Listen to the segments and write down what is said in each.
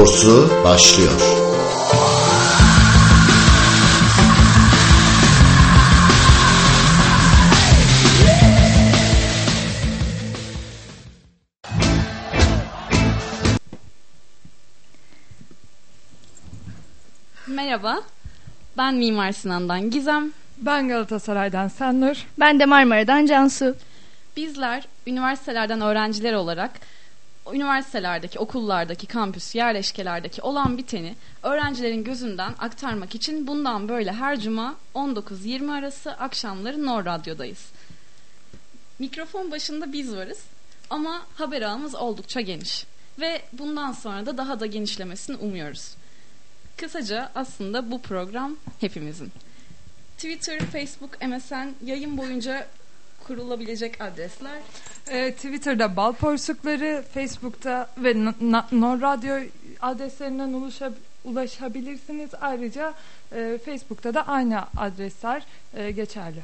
Porsu başlıyor. Merhaba, ben Mimar Sinan'dan Gizem. Ben Galatasaray'dan Senur. Ben de Marmara'dan Cansu. Bizler üniversitelerden öğrenciler olarak üniversitelerdeki, okullardaki, kampüs, yerleşkelerdeki olan biteni öğrencilerin gözünden aktarmak için bundan böyle her cuma 19-20 arası akşamları Nor Radyo'dayız. Mikrofon başında biz varız ama haber ağımız oldukça geniş ve bundan sonra da daha da genişlemesini umuyoruz. Kısaca aslında bu program hepimizin. Twitter, Facebook, MSN yayın boyunca kurulabilecek adresler. Ee, Twitter'da Bal Porsukları, Facebook'ta ve Nor Radyo adreslerinden ulaşab ulaşabilirsiniz. Ayrıca e, Facebook'ta da aynı adresler e, geçerli.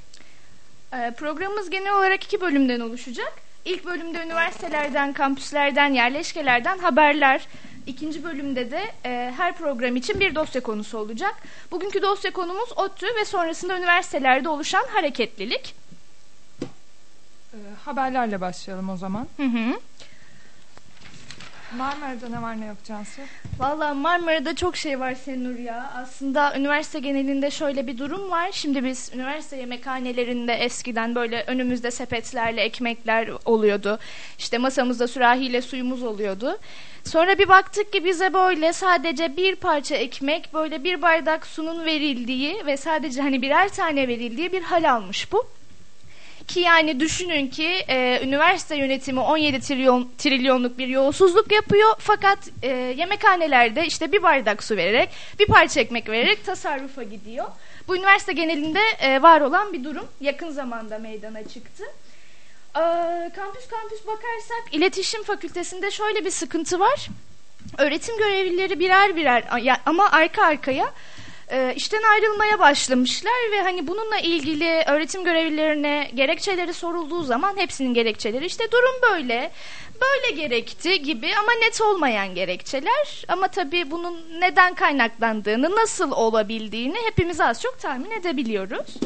E, programımız genel olarak iki bölümden oluşacak. İlk bölümde üniversitelerden, kampüslerden, yerleşkelerden haberler, İkinci bölümde de e, her program için bir dosya konusu olacak. Bugünkü dosya konumuz ODTÜ ve sonrasında üniversitelerde oluşan hareketlilik. E, haberlerle başlayalım o zaman. Hı hı. Marmara'da ne var ne yok Cansu? Valla Marmara'da çok şey var Senur ya. Aslında üniversite genelinde şöyle bir durum var. Şimdi biz üniversite yemekhanelerinde eskiden böyle önümüzde sepetlerle ekmekler oluyordu. İşte masamızda sürahiyle suyumuz oluyordu. Sonra bir baktık ki bize böyle sadece bir parça ekmek, böyle bir bardak sunun verildiği ve sadece hani birer tane verildiği bir hal almış bu. Ki yani düşünün ki e, üniversite yönetimi 17 trilyon trilyonluk bir yolsuzluk yapıyor. Fakat e, yemekhanelerde işte bir bardak su vererek, bir parça ekmek vererek tasarrufa gidiyor. Bu üniversite genelinde e, var olan bir durum. Yakın zamanda meydana çıktı. E, kampüs kampüs bakarsak iletişim fakültesinde şöyle bir sıkıntı var. Öğretim görevlileri birer birer ama arka arkaya e, işten ayrılmaya başlamışlar ve hani bununla ilgili öğretim görevlilerine gerekçeleri sorulduğu zaman hepsinin gerekçeleri işte durum böyle böyle gerekti gibi ama net olmayan gerekçeler ama tabii bunun neden kaynaklandığını nasıl olabildiğini hepimiz az çok tahmin edebiliyoruz.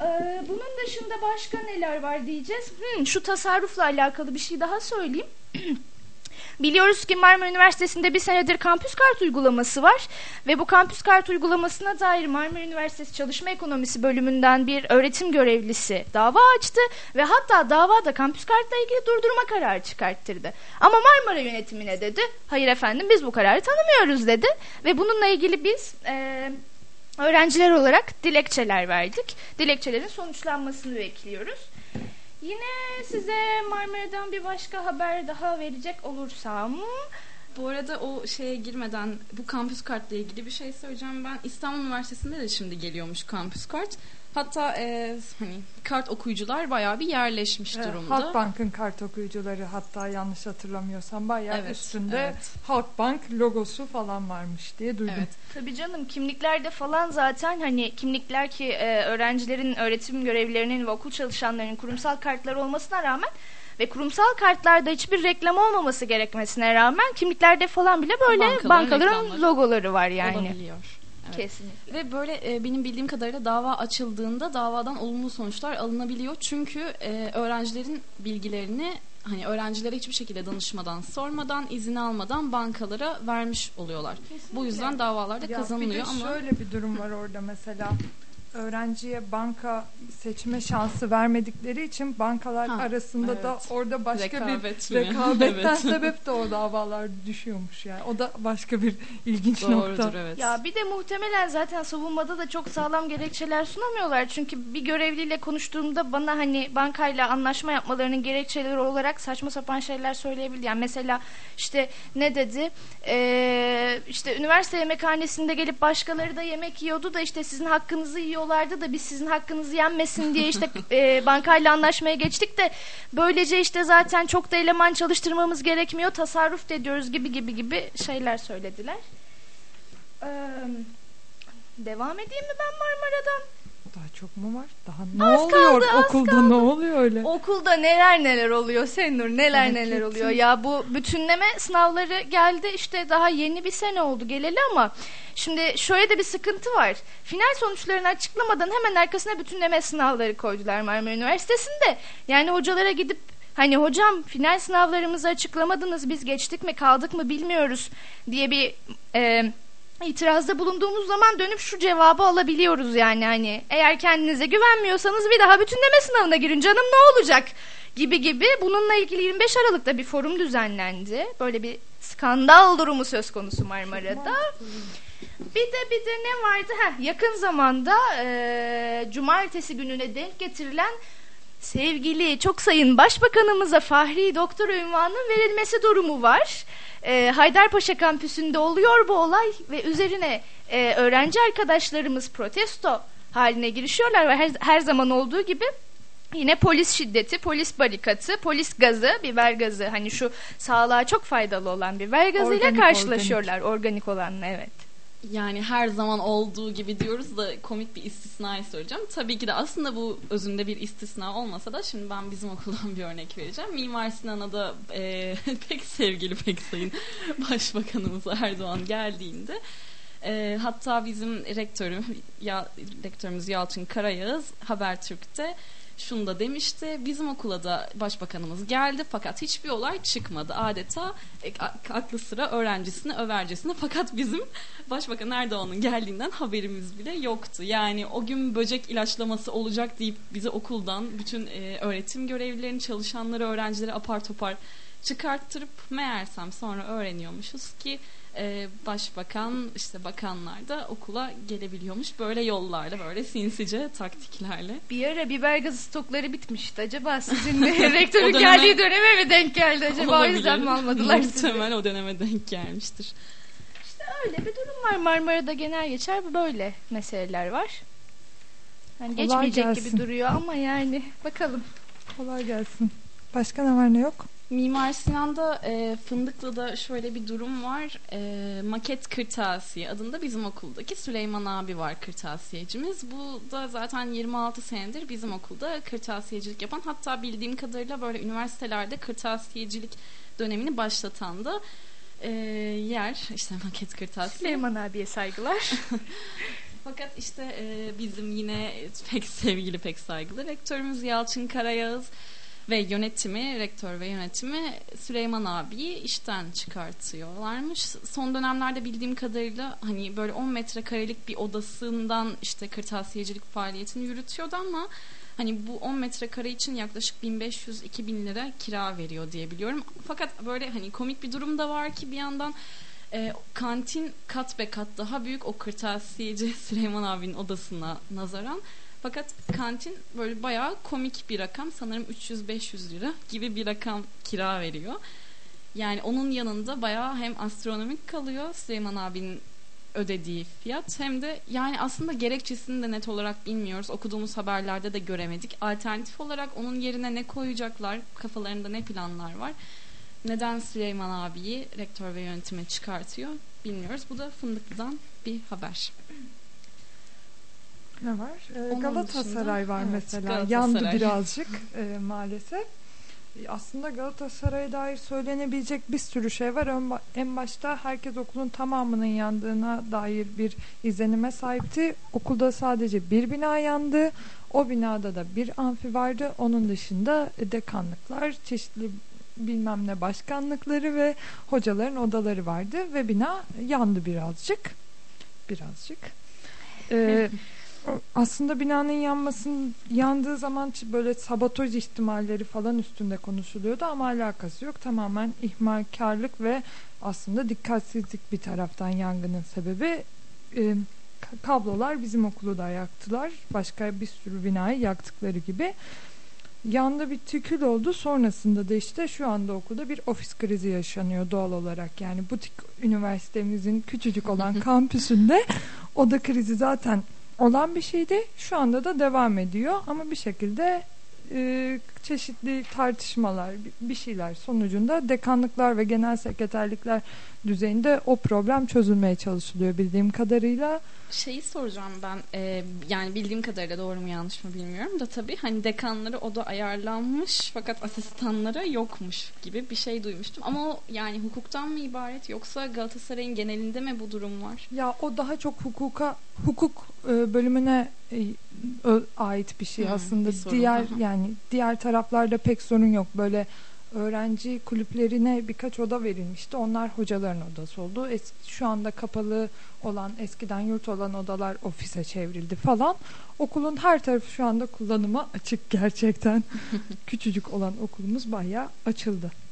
Ee, bunun dışında başka neler var diyeceğiz. Hmm, şu tasarrufla alakalı bir şey daha söyleyeyim. Biliyoruz ki Marmara Üniversitesi'nde bir senedir kampüs kart uygulaması var ve bu kampüs kart uygulamasına dair Marmara Üniversitesi Çalışma Ekonomisi bölümünden bir öğretim görevlisi dava açtı ve hatta davada kampüs kartla ilgili durdurma kararı çıkarttırdı. Ama Marmara yönetimine dedi, hayır efendim biz bu kararı tanımıyoruz dedi ve bununla ilgili biz... E, öğrenciler olarak dilekçeler verdik. Dilekçelerin sonuçlanmasını bekliyoruz. Yine size Marmara'dan bir başka haber daha verecek olursam... Bu arada o şeye girmeden bu kampüs kartla ilgili bir şey söyleyeceğim. Ben İstanbul Üniversitesi'nde de şimdi geliyormuş kampüs kart. Hatta e, hani kart okuyucular bayağı bir yerleşmiş evet, durumda. Halkbank'ın kart okuyucuları hatta yanlış hatırlamıyorsam bayağı evet, üstünde evet. Halkbank logosu falan varmış diye duydum. Evet. Tabii canım kimliklerde falan zaten hani kimlikler ki e, öğrencilerin, öğretim görevlilerinin ve okul çalışanlarının kurumsal kartları olmasına rağmen ve kurumsal kartlarda hiçbir reklam olmaması gerekmesine rağmen kimliklerde falan bile böyle bankaların, bankaların logoları var yani. Olabiliyor. Evet. Kesinlikle. Ve böyle e, benim bildiğim kadarıyla dava açıldığında davadan olumlu sonuçlar alınabiliyor. Çünkü e, öğrencilerin bilgilerini hani öğrencilere hiçbir şekilde danışmadan, sormadan, izin almadan bankalara vermiş oluyorlar. Kesinlikle. Bu yüzden davalarda ya kazanılıyor ama şöyle bir durum var orada mesela öğrenciye banka seçme şansı vermedikleri için bankalar ha, arasında evet. da orada başka Rekabet bir mi? rekabetten evet. sebep de o davalar düşüyormuş yani. O da başka bir ilginç Doğrudur, nokta. Evet. Ya bir de muhtemelen zaten savunmada da çok sağlam gerekçeler sunamıyorlar. Çünkü bir görevliyle konuştuğumda bana hani bankayla anlaşma yapmalarının gerekçeleri olarak saçma sapan şeyler söyleyebildi. Yani mesela işte ne dedi? Ee, işte üniversite yemekhanesinde gelip başkaları da yemek yiyordu da işte sizin hakkınızı yiyor videolarda da biz sizin hakkınızı yenmesin diye işte e, bankayla anlaşmaya geçtik de böylece işte zaten çok da eleman çalıştırmamız gerekmiyor tasarruf ediyoruz gibi gibi gibi şeyler söylediler. Ee, devam edeyim mi ben Marmara'dan? Daha çok mu var? Daha ne az oluyor kaldı, okulda kaldı. ne oluyor öyle? Okulda neler neler oluyor Senur neler evet, neler oluyor. Ya bu bütünleme sınavları geldi işte daha yeni bir sene oldu geleli ama şimdi şöyle de bir sıkıntı var. Final sonuçlarını açıklamadan hemen arkasına bütünleme sınavları koydular Marmara Üniversitesi'nde. Yani hocalara gidip Hani hocam final sınavlarımızı açıklamadınız biz geçtik mi kaldık mı bilmiyoruz diye bir e, itirazda bulunduğumuz zaman dönüp şu cevabı alabiliyoruz yani hani eğer kendinize güvenmiyorsanız bir daha bütünleme sınavına girin canım ne olacak gibi gibi bununla ilgili 25 Aralık'ta bir forum düzenlendi. Böyle bir skandal durumu söz konusu Marmara'da. Bir de bir de ne vardı? Heh, yakın zamanda e, cumartesi gününe denk getirilen sevgili çok sayın başbakanımıza Fahri Doktor ünvanının verilmesi durumu var. E, Haydarpaşa kampüsünde oluyor bu olay ve üzerine e, öğrenci arkadaşlarımız protesto haline girişiyorlar ve her, her zaman olduğu gibi Yine polis şiddeti, polis barikatı, polis gazı, biber gazı hani şu sağlığa çok faydalı olan biber gazıyla karşılaşıyorlar. Organik. organik olanla evet. Yani her zaman olduğu gibi diyoruz da komik bir istisnayı söyleyeceğim. Tabii ki de aslında bu özünde bir istisna olmasa da şimdi ben bizim okuldan bir örnek vereceğim. Mimar Sinan'a da e, pek sevgili pek sayın Başbakanımız Erdoğan geldiğinde e, hatta bizim rektörüm ya, rektörümüz Yalçın Karayağız Habertürk'te şunu da demişti. Bizim okula da başbakanımız geldi fakat hiçbir olay çıkmadı. Adeta e, aklı sıra öğrencisine övercesine fakat bizim Başbakan Erdoğan'ın geldiğinden haberimiz bile yoktu. Yani o gün böcek ilaçlaması olacak deyip bizi okuldan bütün e, öğretim görevlilerini, çalışanları, öğrencileri apar topar çıkarttırıp meğersem sonra öğreniyormuşuz ki e, başbakan işte bakanlar da okula gelebiliyormuş böyle yollarla böyle sinsice taktiklerle. Bir ara biber gazı stokları bitmişti. Acaba sizin rektörün döneme, geldiği döneme mi denk geldi acaba olabilir. o yüzden mi almadılar sizi? Muhtemel o döneme denk gelmiştir. İşte öyle bir durum var Marmara'da genel geçer böyle meseleler var. Yani geçmeyecek gelsin. gibi duruyor ama yani bakalım. Kolay gelsin. Başka ne var ne yok? Mimar Sinan'da e, Fındıklı'da şöyle bir durum var. E, Maket Kırtasiye adında bizim okuldaki Süleyman abi var kırtasiyecimiz. Bu da zaten 26 senedir bizim okulda kırtasiyecilik yapan hatta bildiğim kadarıyla böyle üniversitelerde kırtasiyecilik dönemini başlatan da e, yer işte Maket Kırtasiye. Süleyman abiye saygılar. Fakat işte e, bizim yine pek sevgili pek saygılı rektörümüz Yalçın Karayağız ve yönetimi, rektör ve yönetimi Süleyman abiyi işten çıkartıyorlarmış. Son dönemlerde bildiğim kadarıyla hani böyle 10 metrekarelik bir odasından işte kırtasiyecilik faaliyetini yürütüyordu ama hani bu 10 metrekare için yaklaşık 1500-2000 lira kira veriyor diye biliyorum. Fakat böyle hani komik bir durum da var ki bir yandan e, kantin kat be kat daha büyük o kırtasiyeci Süleyman abinin odasına nazaran fakat kantin böyle bayağı komik bir rakam. Sanırım 300-500 lira gibi bir rakam kira veriyor. Yani onun yanında bayağı hem astronomik kalıyor Süleyman abinin ödediği fiyat hem de yani aslında gerekçesini de net olarak bilmiyoruz. Okuduğumuz haberlerde de göremedik. Alternatif olarak onun yerine ne koyacaklar? Kafalarında ne planlar var? Neden Süleyman abiyi rektör ve yönetime çıkartıyor bilmiyoruz. Bu da Fındıklı'dan bir haber. Ne var? Ee, Galatasaray dışında, var evet, mesela. Galatasaray. Yandı birazcık e, maalesef. Aslında Galatasaray'a dair söylenebilecek bir sürü şey var. En başta herkes okulun tamamının yandığına dair bir izlenime sahipti. Okulda sadece bir bina yandı. O binada da bir amfi vardı. Onun dışında dekanlıklar, çeşitli bilmem ne başkanlıkları ve hocaların odaları vardı ve bina yandı birazcık. Birazcık. Ee, aslında binanın yanmasının yandığı zaman böyle sabotaj ihtimalleri falan üstünde konuşuluyordu ama alakası yok. Tamamen ihmalkarlık ve aslında dikkatsizlik bir taraftan yangının sebebi. E, kablolar bizim okulu da yaktılar. Başka bir sürü binayı yaktıkları gibi. Yanda bir tükül oldu. Sonrasında da işte şu anda okulda bir ofis krizi yaşanıyor doğal olarak. Yani butik üniversitemizin küçücük olan kampüsünde oda krizi zaten olan bir şeydi. Şu anda da devam ediyor ama bir şekilde e, çeşitli tartışmalar bir şeyler sonucunda dekanlıklar ve genel sekreterlikler düzeyinde o problem çözülmeye çalışılıyor bildiğim kadarıyla. Şeyi soracağım ben e, yani bildiğim kadarıyla doğru mu yanlış mı bilmiyorum da tabii hani dekanları o da ayarlanmış fakat asistanlara yokmuş gibi bir şey duymuştum. Ama o yani hukuktan mı ibaret yoksa Galatasaray'ın genelinde mi bu durum var? Ya o daha çok hukuka hukuk e, bölümüne e, ait bir şey hmm, aslında. Bir diğer yani diğer taraflarda pek sorun yok. Böyle öğrenci kulüplerine birkaç oda verilmişti. Onlar hocaların odası oldu. Es şu anda kapalı olan eskiden yurt olan odalar ofise çevrildi falan. Okulun her tarafı şu anda kullanıma açık gerçekten. Küçücük olan okulumuz bayağı açıldı.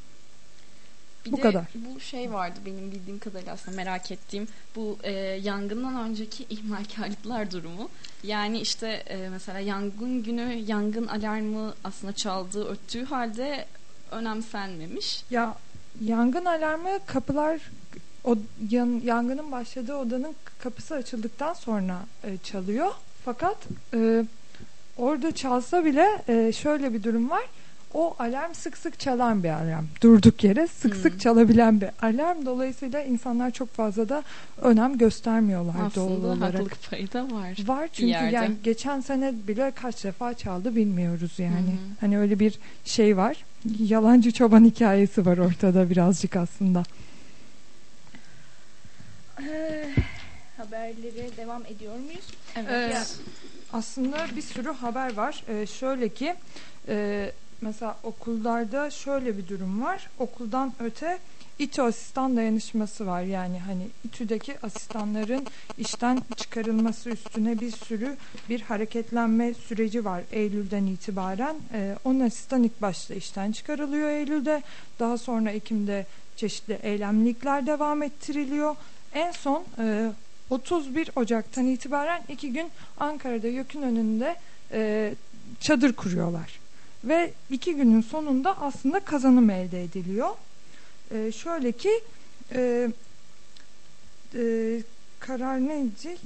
Bir bu de kadar. Bu şey vardı benim bildiğim kadarıyla aslında merak ettiğim bu e, yangından önceki ihmalkarlıklar durumu. Yani işte e, mesela yangın günü yangın alarmı aslında çaldığı öttüğü halde önemsenmemiş. Ya yangın alarmı kapılar o yan, yangının başladığı odanın kapısı açıldıktan sonra e, çalıyor. Fakat e, orada çalsa bile e, şöyle bir durum var. O alarm sık sık çalan bir alarm. Durduk yere sık hmm. sık çalabilen bir alarm. Dolayısıyla insanlar çok fazla da önem göstermiyorlar Aslında doğal olarak. Aslında haklılık payı da var. Var çünkü yani geçen sene bile kaç defa çaldı bilmiyoruz yani. Hmm. Hani öyle bir şey var. Yalancı çoban hikayesi var ortada birazcık aslında. Ee, haberlere devam ediyor muyuz? Evet. Ee, aslında bir sürü haber var. Ee, şöyle ki e, mesela okullarda şöyle bir durum var. Okuldan öte İTÜ asistan dayanışması var. Yani hani İTÜ'deki asistanların işten çıkarılması üstüne bir sürü bir hareketlenme süreci var Eylül'den itibaren. Ee, 10 asistan ilk başta işten çıkarılıyor Eylül'de. Daha sonra Ekim'de çeşitli eylemlikler devam ettiriliyor. En son e, 31 Ocak'tan itibaren iki gün Ankara'da YÖK'ün önünde e, çadır kuruyorlar. Ve iki günün sonunda aslında kazanım elde ediliyor. E, şöyle ki e, e, karar neydi?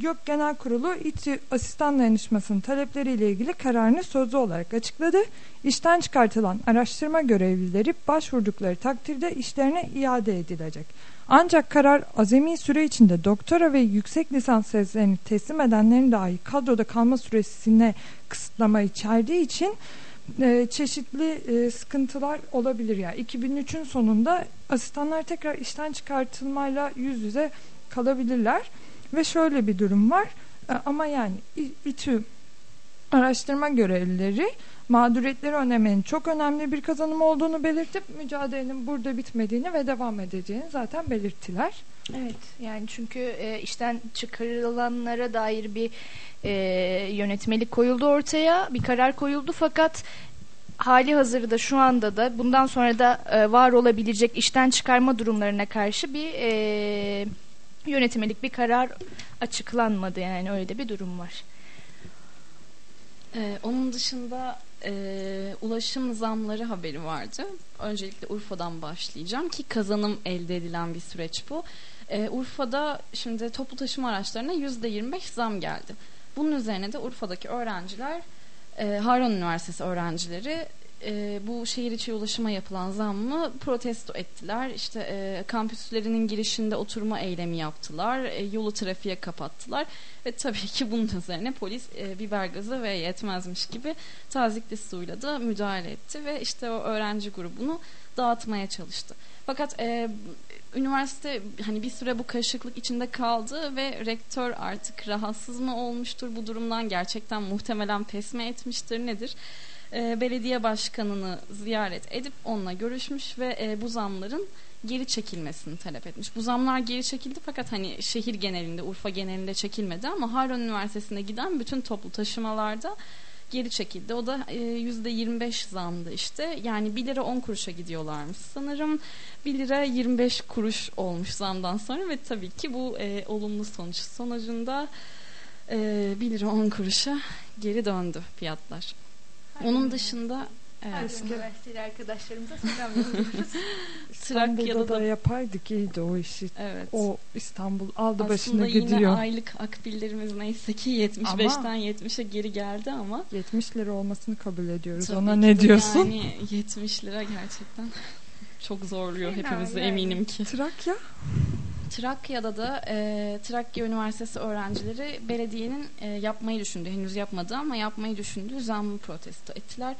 YÖK Genel Kurulu İTÜ Asistan Dayanışması'nın talepleriyle ilgili kararını sözlü olarak açıkladı. İşten çıkartılan araştırma görevlileri başvurdukları takdirde işlerine iade edilecek. Ancak karar azami süre içinde doktora ve yüksek lisans tezlerini teslim edenlerin dahi kadroda kalma süresine kısıtlama içerdiği için e, çeşitli e, sıkıntılar olabilir. Yani 2003'ün sonunda asistanlar tekrar işten çıkartılmayla yüz yüze kalabilirler. Ve şöyle bir durum var. E, ama yani İTÜ araştırma görevlileri mağduriyetleri önlemenin çok önemli bir kazanım olduğunu belirtip mücadelenin burada bitmediğini ve devam edeceğini zaten belirttiler. Evet yani çünkü e, işten çıkarılanlara dair bir e, yönetmelik koyuldu ortaya bir karar koyuldu fakat hali hazırda şu anda da bundan sonra da e, var olabilecek işten çıkarma durumlarına karşı bir e, yönetmelik bir karar açıklanmadı yani öyle de bir durum var. Ee, onun dışında e, ulaşım zamları haberi vardı. Öncelikle Urfa'dan başlayacağım ki kazanım elde edilen bir süreç bu. Ee, Urfa'da şimdi toplu taşıma araçlarına yüzde 25 zam geldi. Bunun üzerine de Urfa'daki öğrenciler e, Harun Üniversitesi öğrencileri e, bu şehir içi ulaşıma yapılan zammı protesto ettiler. İşte e, kampüslerinin girişinde oturma eylemi yaptılar. E, yolu trafiğe kapattılar. Ve tabii ki bunun üzerine polis e, biber gazı ve yetmezmiş gibi tazikli suyla da müdahale etti. Ve işte o öğrenci grubunu dağıtmaya çalıştı. Fakat e, üniversite hani bir süre bu karışıklık içinde kaldı ve rektör artık rahatsız mı olmuştur bu durumdan gerçekten muhtemelen pes mi etmiştir nedir? E, belediye başkanını ziyaret edip onunla görüşmüş ve e, bu zamların geri çekilmesini talep etmiş. Bu zamlar geri çekildi fakat hani şehir genelinde, Urfa genelinde çekilmedi ama Harun Üniversitesi'ne giden bütün toplu taşımalarda geri çekildi. O da e, yüzde 25 zamdı işte. Yani 1 lira 10 kuruşa gidiyorlarmış sanırım. 1 lira 25 kuruş olmuş zamdan sonra ve tabii ki bu e, olumlu sonuç sonucunda e, 1 lira 10 kuruşa geri döndü fiyatlar. Onun dışında Evet. Üniversiteli arkadaşlarımıza selam yolluyoruz. İstanbul'da da, da yapardık iyiydi o işi. Evet. O İstanbul aldı Aslında başına gidiyor. Aslında yine aylık akbillerimiz neyse ki 75'ten 70'e geri geldi ama. 70 lira olmasını kabul ediyoruz. Tabii Ona ne diyorsun? Yani 70 lira gerçekten çok zorluyor hepimizi yani. eminim ki. Trakya? Trakya'da da e, Trakya Üniversitesi öğrencileri belediyenin e, yapmayı düşündü. Henüz yapmadı ama yapmayı düşündü. Zammı protesto ettiler.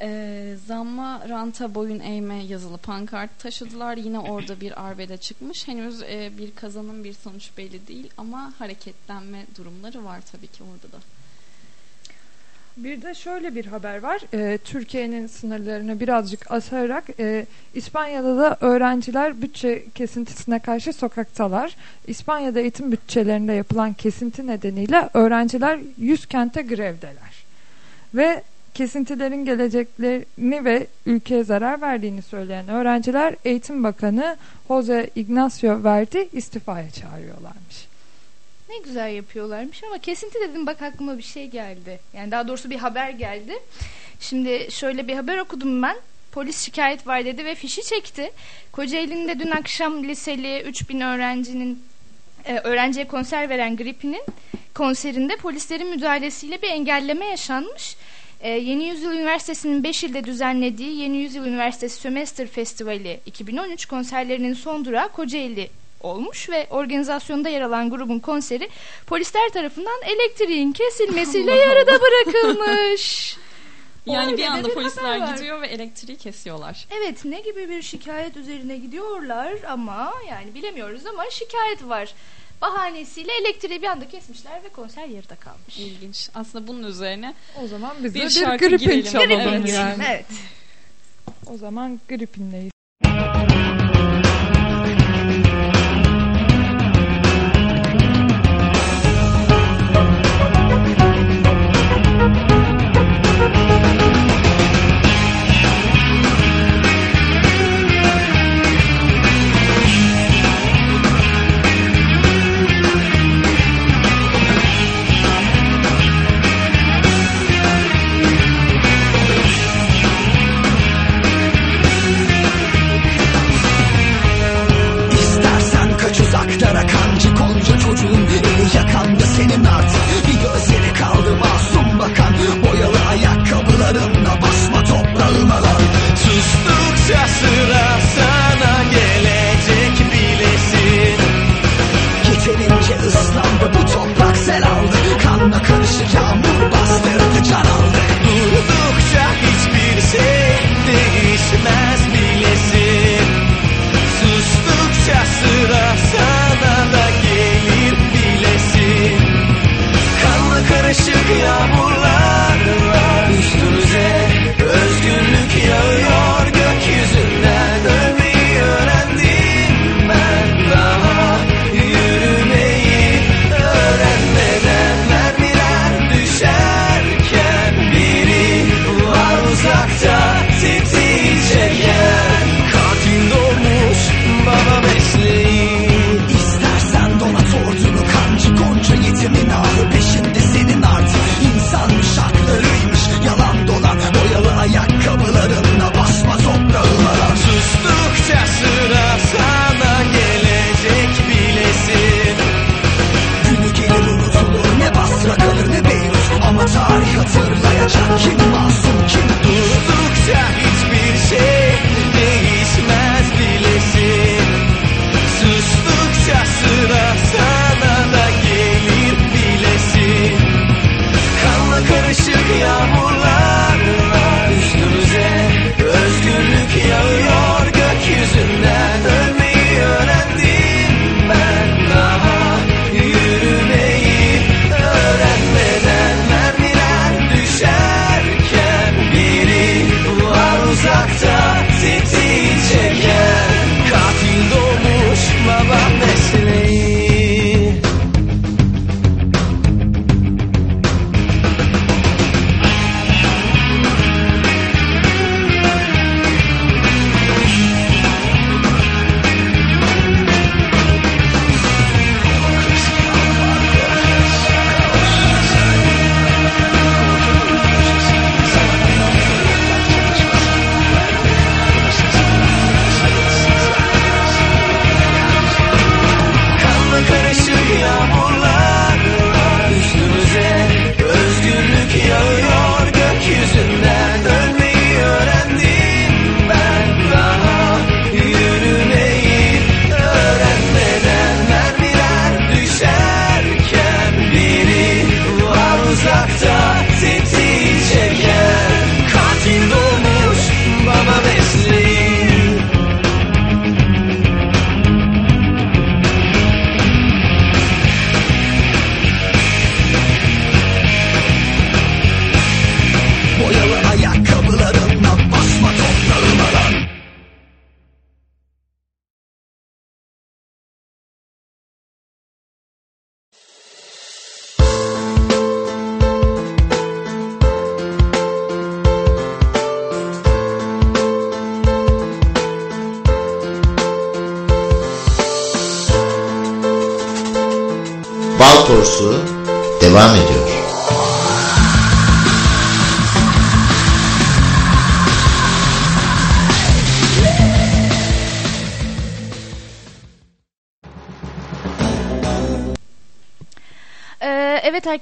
E, zamma ranta boyun eğme yazılı pankart taşıdılar. Yine orada bir arbede çıkmış. Henüz e, bir kazanım bir sonuç belli değil ama hareketlenme durumları var tabii ki orada da. Bir de şöyle bir haber var. E, Türkiye'nin sınırlarını birazcık aşarak e, İspanya'da da öğrenciler bütçe kesintisine karşı sokaktalar. İspanya'da eğitim bütçelerinde yapılan kesinti nedeniyle öğrenciler 100 kente grevdeler. Ve kesintilerin geleceklerini ve ülkeye zarar verdiğini söyleyen öğrenciler Eğitim Bakanı Jose Ignacio Verdi istifaya çağırıyorlarmış. Ne güzel yapıyorlarmış ama kesinti dedim bak aklıma bir şey geldi. Yani daha doğrusu bir haber geldi. Şimdi şöyle bir haber okudum ben. Polis şikayet var dedi ve fişi çekti. Kocaeli'nde dün akşam liseli 3000 öğrencinin e, öğrenciye konser veren Gripi'nin konserinde polislerin müdahalesiyle bir engelleme yaşanmış. E, Yeni Yüzyıl Üniversitesi'nin 5 ilde düzenlediği Yeni Yüzyıl Üniversitesi Sömestr Festivali 2013 konserlerinin son durağı Kocaeli olmuş ve organizasyonda yer alan grubun konseri polisler tarafından elektriğin kesilmesiyle yarıda bırakılmış. Yani bir anda polisler gidiyor ve elektriği kesiyorlar. Evet ne gibi bir şikayet üzerine gidiyorlar ama yani bilemiyoruz ama şikayet var. Bahanesiyle elektriği bir anda kesmişler ve konser yarıda kalmış. İlginç. Aslında bunun üzerine o zaman biz bir, bir şarkı gripin çalalım evet. yani. Evet. O zaman gripinleyiz.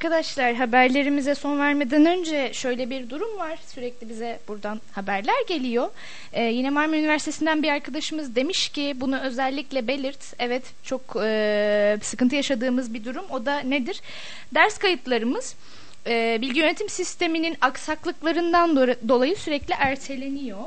Arkadaşlar haberlerimize son vermeden önce şöyle bir durum var. Sürekli bize buradan haberler geliyor. Ee, yine Marmara Üniversitesi'nden bir arkadaşımız demiş ki bunu özellikle belirt. Evet çok e, sıkıntı yaşadığımız bir durum. O da nedir? Ders kayıtlarımız e, bilgi yönetim sisteminin aksaklıklarından dolayı sürekli erteleniyor.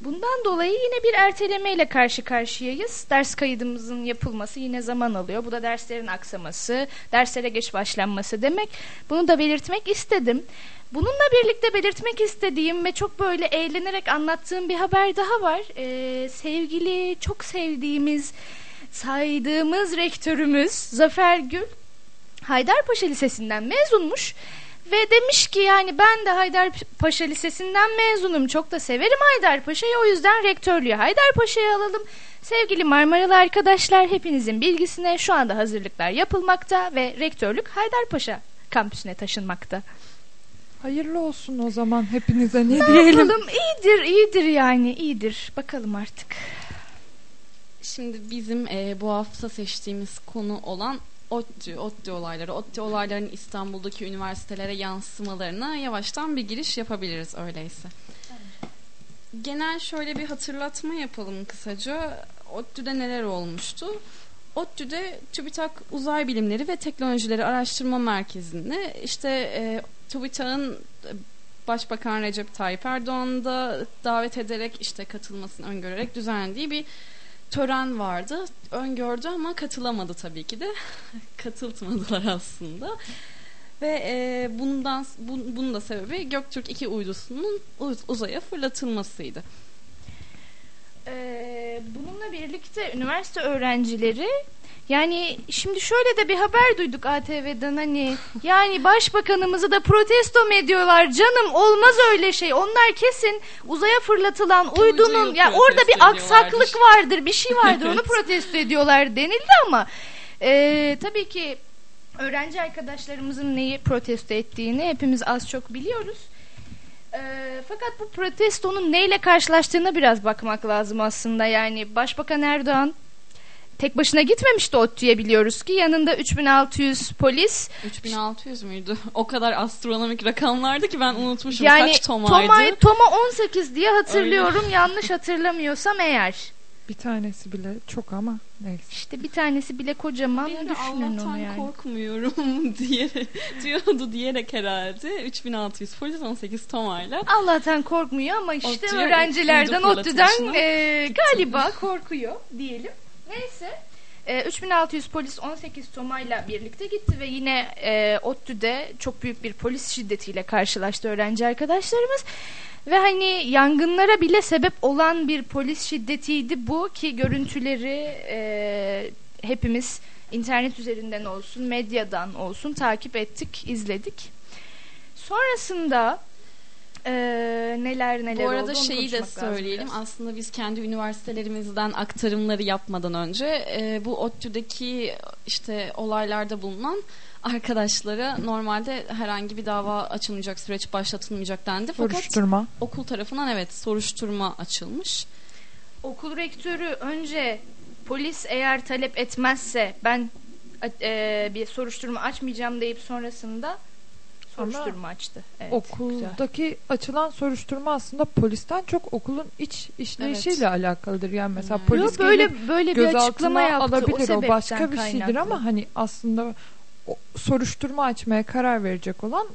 Bundan dolayı yine bir ertelemeyle karşı karşıyayız. Ders kaydımızın yapılması yine zaman alıyor. Bu da derslerin aksaması, derslere geç başlanması demek. Bunu da belirtmek istedim. Bununla birlikte belirtmek istediğim ve çok böyle eğlenerek anlattığım bir haber daha var. Ee, sevgili, çok sevdiğimiz, saydığımız rektörümüz Zafer Gül Haydarpaşa Lisesi'nden mezunmuş. Ve demiş ki yani ben de Haydarpaşa Lisesi'nden mezunum. Çok da severim Haydarpaşa'yı. O yüzden rektörlüğü Haydarpaşa'ya alalım. Sevgili Marmaralı arkadaşlar hepinizin bilgisine şu anda hazırlıklar yapılmakta ve rektörlük Haydarpaşa kampüsüne taşınmakta. Hayırlı olsun o zaman hepinize ne, ne diyelim. Yapalım? İyidir, iyidir yani iyidir. Bakalım artık. Şimdi bizim e, bu hafta seçtiğimiz konu olan ODTÜ, ODTÜ olayları, ODTÜ olayların İstanbul'daki üniversitelere yansımalarına yavaştan bir giriş yapabiliriz öyleyse. Genel şöyle bir hatırlatma yapalım kısaca. ODTÜ'de neler olmuştu? ODTÜ'de TÜBİTAK Uzay Bilimleri ve Teknolojileri Araştırma Merkezi'nde işte e, TÜBİTAK'ın Başbakan Recep Tayyip Erdoğan'ı da davet ederek işte katılmasını öngörerek düzenlediği bir tören vardı. Öngördü ama katılamadı tabii ki de. Katıltmadılar aslında. Ve e, bundan bu, bunun da sebebi Göktürk 2 uydusunun uzaya fırlatılmasıydı. Ee, bununla birlikte üniversite öğrencileri yani şimdi şöyle de bir haber duyduk ATV'den hani yani başbakanımızı da protesto mu ediyorlar canım olmaz öyle şey onlar kesin uzaya fırlatılan uydunun ya orada bir aksaklık vardır bir şey vardır onu protesto ediyorlar denildi ama e, tabii ki öğrenci arkadaşlarımızın neyi protesto ettiğini hepimiz az çok biliyoruz. E, fakat bu protestonun neyle karşılaştığına biraz bakmak lazım aslında. Yani Başbakan Erdoğan tek başına gitmemişti ODTÜ'ye biliyoruz ki. Yanında 3600 polis. 3600 müydü? O kadar astronomik rakamlardı ki ben unutmuşum. Yani, Kaç tomaydı? Toma, toma 18 diye hatırlıyorum. Öyle. Yanlış hatırlamıyorsam eğer. Bir tanesi bile çok ama neyse. İşte bir tanesi bile kocaman Benim düşünün onu yani. korkmuyorum diye diyordu diyerek herhalde 3600 polis 18 tomayla. Allah'tan korkmuyor ama işte Ottu'ya öğrencilerden ODTÜ'den e, galiba korkuyor diyelim. Neyse. E, 3600 polis 18 tomayla birlikte gitti ve yine e, ODTÜ'de çok büyük bir polis şiddetiyle karşılaştı öğrenci arkadaşlarımız. Ve hani yangınlara bile sebep olan bir polis şiddetiydi bu ki görüntüleri e, hepimiz internet üzerinden olsun, medyadan olsun takip ettik, izledik. Sonrasında e, neler neler Bu arada oldu, şeyi de söyleyelim. Aslında biz kendi üniversitelerimizden aktarımları yapmadan önce e, bu ODTÜ'deki işte olaylarda bulunan arkadaşlara normalde herhangi bir dava açılmayacak, süreç başlatılmayacak dendi. Fakat soruşturma. okul tarafından evet soruşturma açılmış. Okul rektörü önce polis eğer talep etmezse ben e, bir soruşturma açmayacağım deyip sonrasında soruşturma açtı. Evet, okuldaki güzel. açılan soruşturma aslında polisten çok okulun iç işleyişiyle evet. alakalıdır. Yani mesela hmm. polis Yo, böyle böyle bir açıklama yaptı. alabilir o, o başka bir kaynaklı. şeydir ama hani aslında soruşturma açmaya karar verecek olan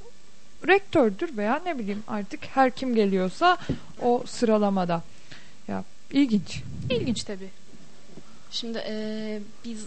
rektördür veya ne bileyim artık her kim geliyorsa o sıralamada. Ya ilginç. İlginç tabii. Şimdi e, biz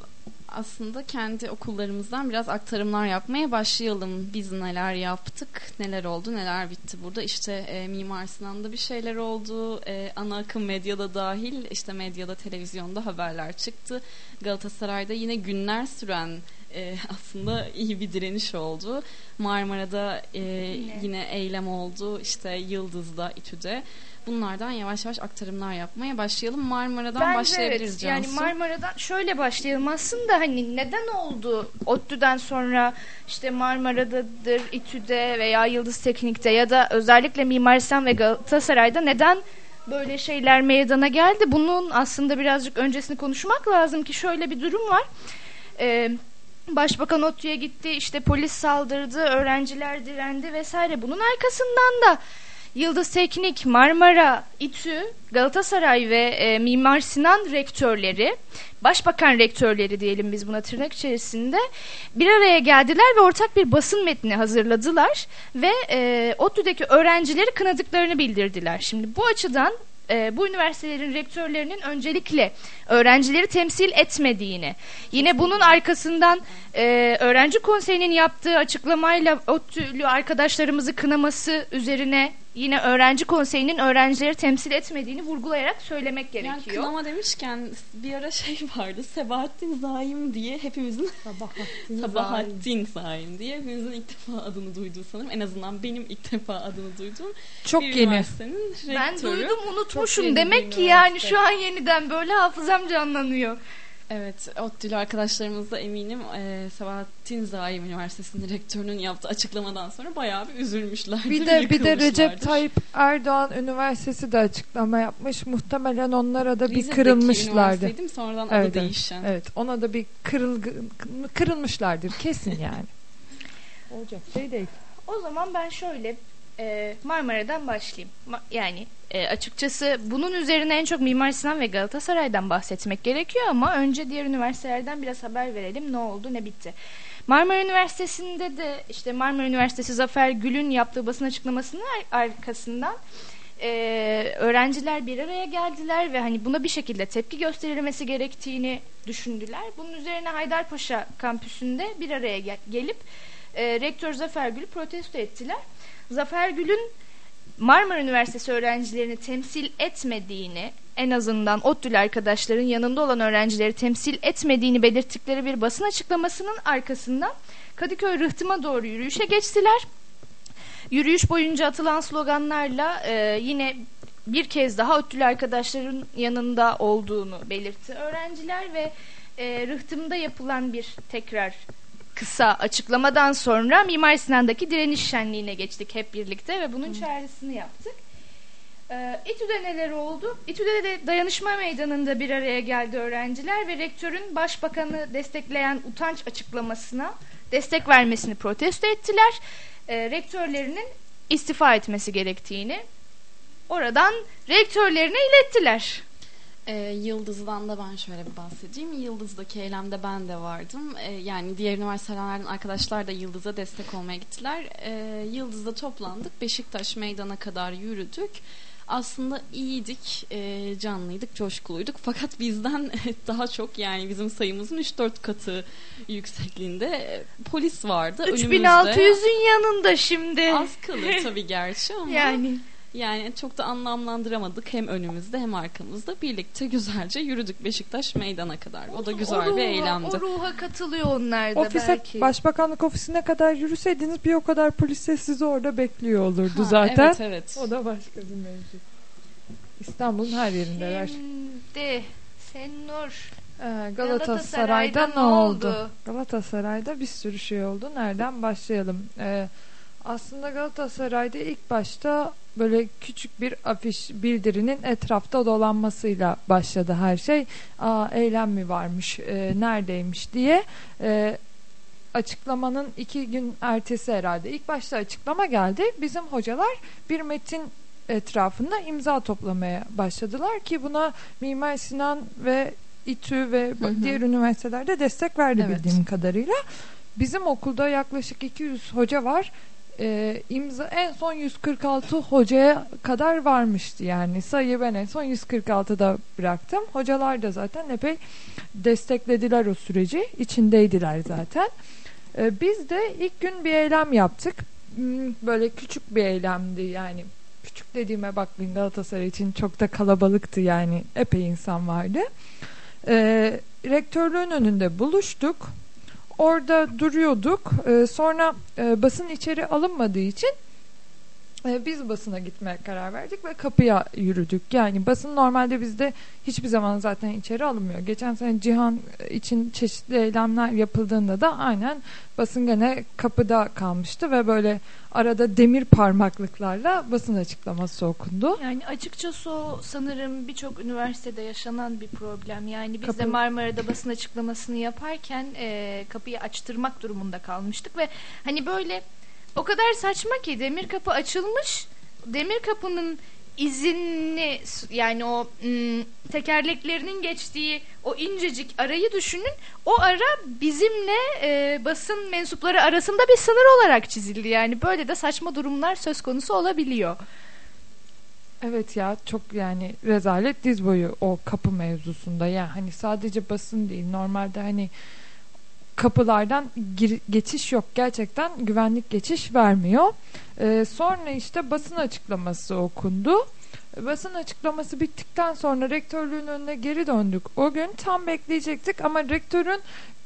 aslında kendi okullarımızdan biraz aktarımlar yapmaya başlayalım. Biz neler yaptık, neler oldu, neler bitti burada. İşte e, Mimar Sinan'da bir şeyler oldu. E, ana akım medyada dahil işte medyada, televizyonda haberler çıktı. Galatasaray'da yine günler süren e, aslında iyi bir direniş oldu. Marmara'da e, yine. yine eylem oldu. İşte Yıldız'da, İTÜ'de. Bunlardan yavaş yavaş aktarımlar yapmaya başlayalım. Marmara'dan Bence başlayabiliriz evet. Cansu. Yani Marmara'dan şöyle başlayalım aslında hani neden oldu ODTÜ'den sonra işte Marmara'dadır, İTÜ'de veya Yıldız Teknik'te ya da özellikle Mimar Sinan ve Galatasaray'da neden böyle şeyler meydana geldi? Bunun aslında birazcık öncesini konuşmak lazım ki şöyle bir durum var. Ee, Başbakan ODTÜ'ye gitti, işte polis saldırdı, öğrenciler direndi vesaire. Bunun arkasından da Yıldız Teknik, Marmara, İTÜ, Galatasaray ve e, Mimar Sinan rektörleri, başbakan rektörleri diyelim biz buna tırnak içerisinde bir araya geldiler ve ortak bir basın metni hazırladılar ve e, ODTÜ'deki öğrencileri kınadıklarını bildirdiler. Şimdi bu açıdan e, bu üniversitelerin rektörlerinin öncelikle öğrencileri temsil etmediğini, yine bunun arkasından e, öğrenci konseyinin yaptığı açıklamayla ODTÜ'lü arkadaşlarımızı kınaması üzerine yine öğrenci konseyinin öğrencileri temsil etmediğini vurgulayarak söylemek gerekiyor. Yani kınama demişken bir ara şey vardı Sebahattin Zaim diye hepimizin Sabahattin, Sabahattin Zaim diye hepimizin ilk defa adını duyduğu sanırım. En azından benim ilk defa adını duyduğum Çok bir yeni. Ben duydum unutmuşum. Demek ki yani şu an yeniden böyle hafızam canlanıyor. Evet, ODTÜ'lü arkadaşlarımız da eminim e, Sabahattin Zaim Üniversitesi'nin rektörünün yaptığı açıklamadan sonra bayağı bir üzülmüşlerdir. Bir de bir de Recep Tayyip Erdoğan Üniversitesi de açıklama yapmış. Muhtemelen onlara da bir kırılmışlardı. mi? Sonradan evet, adı değişen. Evet, ona da bir kırılgı, kırılmışlardır kesin yani. Olacak şey değil. O zaman ben şöyle e, Marmara'dan başlayayım. Ma- yani e, açıkçası bunun üzerine en çok Mimar Sinan ve Galatasaray'dan bahsetmek gerekiyor ama önce diğer üniversitelerden biraz haber verelim ne oldu ne bitti. Marmara Üniversitesi'nde de işte Marmara Üniversitesi Zafer Gül'ün yaptığı basın açıklamasının arkasından e, öğrenciler bir araya geldiler ve hani buna bir şekilde tepki gösterilmesi gerektiğini düşündüler. Bunun üzerine Haydarpaşa kampüsünde bir araya gel- gelip e, rektör Zafer Gül'ü protesto ettiler. Zafer Gül'ün Marmara Üniversitesi öğrencilerini temsil etmediğini, en azından ODTÜ'lü arkadaşların yanında olan öğrencileri temsil etmediğini belirttikleri bir basın açıklamasının arkasından Kadıköy Rıhtım'a doğru yürüyüşe geçtiler. Yürüyüş boyunca atılan sloganlarla e, yine bir kez daha ODTÜ'lü arkadaşların yanında olduğunu belirtti öğrenciler ve e, Rıhtım'da yapılan bir tekrar kısa açıklamadan sonra Mimar Sinan'daki direniş şenliğine geçtik hep birlikte ve bunun çağrısını yaptık. Ee, İTÜ'de neler oldu? İTÜ'de de dayanışma meydanında bir araya geldi öğrenciler ve rektörün başbakanı destekleyen utanç açıklamasına destek vermesini protesto ettiler. Ee, rektörlerinin istifa etmesi gerektiğini oradan rektörlerine ilettiler. E, Yıldız'dan da ben şöyle bir bahsedeyim. Yıldız'daki eylemde ben de vardım. E, yani diğer üniversitelerden arkadaşlar da Yıldız'a destek olmaya gittiler. E, Yıldız'da toplandık. Beşiktaş meydana kadar yürüdük. Aslında iyiydik, e, canlıydık, coşkuluyduk. Fakat bizden daha çok yani bizim sayımızın 3-4 katı yüksekliğinde e, polis vardı. 3600'ün yanında şimdi. Az kalır tabii gerçi ama. Yani yani çok da anlamlandıramadık hem önümüzde hem arkamızda. Birlikte güzelce yürüdük Beşiktaş meydana kadar. O da güzel o ruha, bir eylemdi. O ruha katılıyor onlar da Ofise, belki. Başbakanlık ofisine kadar yürüseydiniz bir o kadar polis sizi orada bekliyor olurdu ha, zaten. Evet evet. O da başka bir mevzu. İstanbul'un her yerindeler. Şimdi Senur ee, Galatasaray'da, Galatasaray'da ne oldu? oldu? Galatasaray'da bir sürü şey oldu. Nereden başlayalım? Ee, aslında Galatasaray'da ilk başta böyle küçük bir afiş bildirinin etrafta dolanmasıyla başladı her şey. Aa eylem mi varmış, e, neredeymiş diye. E, açıklamanın iki gün ertesi herhalde. İlk başta açıklama geldi. Bizim hocalar bir metin etrafında imza toplamaya başladılar ki buna Mimar Sinan ve İTÜ ve hı hı. diğer üniversitelerde destek verdi evet. bildiğim kadarıyla. Bizim okulda yaklaşık 200 hoca var e, imza en son 146 hocaya kadar varmıştı yani sayı ben en son 146'da bıraktım. Hocalar da zaten epey desteklediler o süreci içindeydiler zaten. E, biz de ilk gün bir eylem yaptık. Hmm, böyle küçük bir eylemdi yani küçük dediğime bakmayın Galatasaray için çok da kalabalıktı yani epey insan vardı. E, rektörlüğün önünde buluştuk orada duruyorduk. E, sonra e, basın içeri alınmadığı için biz basına gitmeye karar verdik ve kapıya yürüdük. Yani basın normalde bizde hiçbir zaman zaten içeri alınmıyor. Geçen sene Cihan için çeşitli eylemler yapıldığında da aynen basın gene kapıda kalmıştı ve böyle arada demir parmaklıklarla basın açıklaması okundu. Yani açıkçası o sanırım birçok üniversitede yaşanan bir problem. Yani biz Kapı... de Marmara'da basın açıklamasını yaparken e, kapıyı açtırmak durumunda kalmıştık ve hani böyle o kadar saçma ki demir kapı açılmış. Demir kapının izinli yani o ım, tekerleklerinin geçtiği o incecik arayı düşünün. O ara bizimle e, basın mensupları arasında bir sınır olarak çizildi. Yani böyle de saçma durumlar söz konusu olabiliyor. Evet ya çok yani rezalet diz boyu o kapı mevzusunda ya yani hani sadece basın değil normalde hani kapılardan gir, geçiş yok. Gerçekten güvenlik geçiş vermiyor. Ee, sonra işte basın açıklaması okundu. Basın açıklaması bittikten sonra rektörlüğün önüne geri döndük. O gün tam bekleyecektik ama rektörün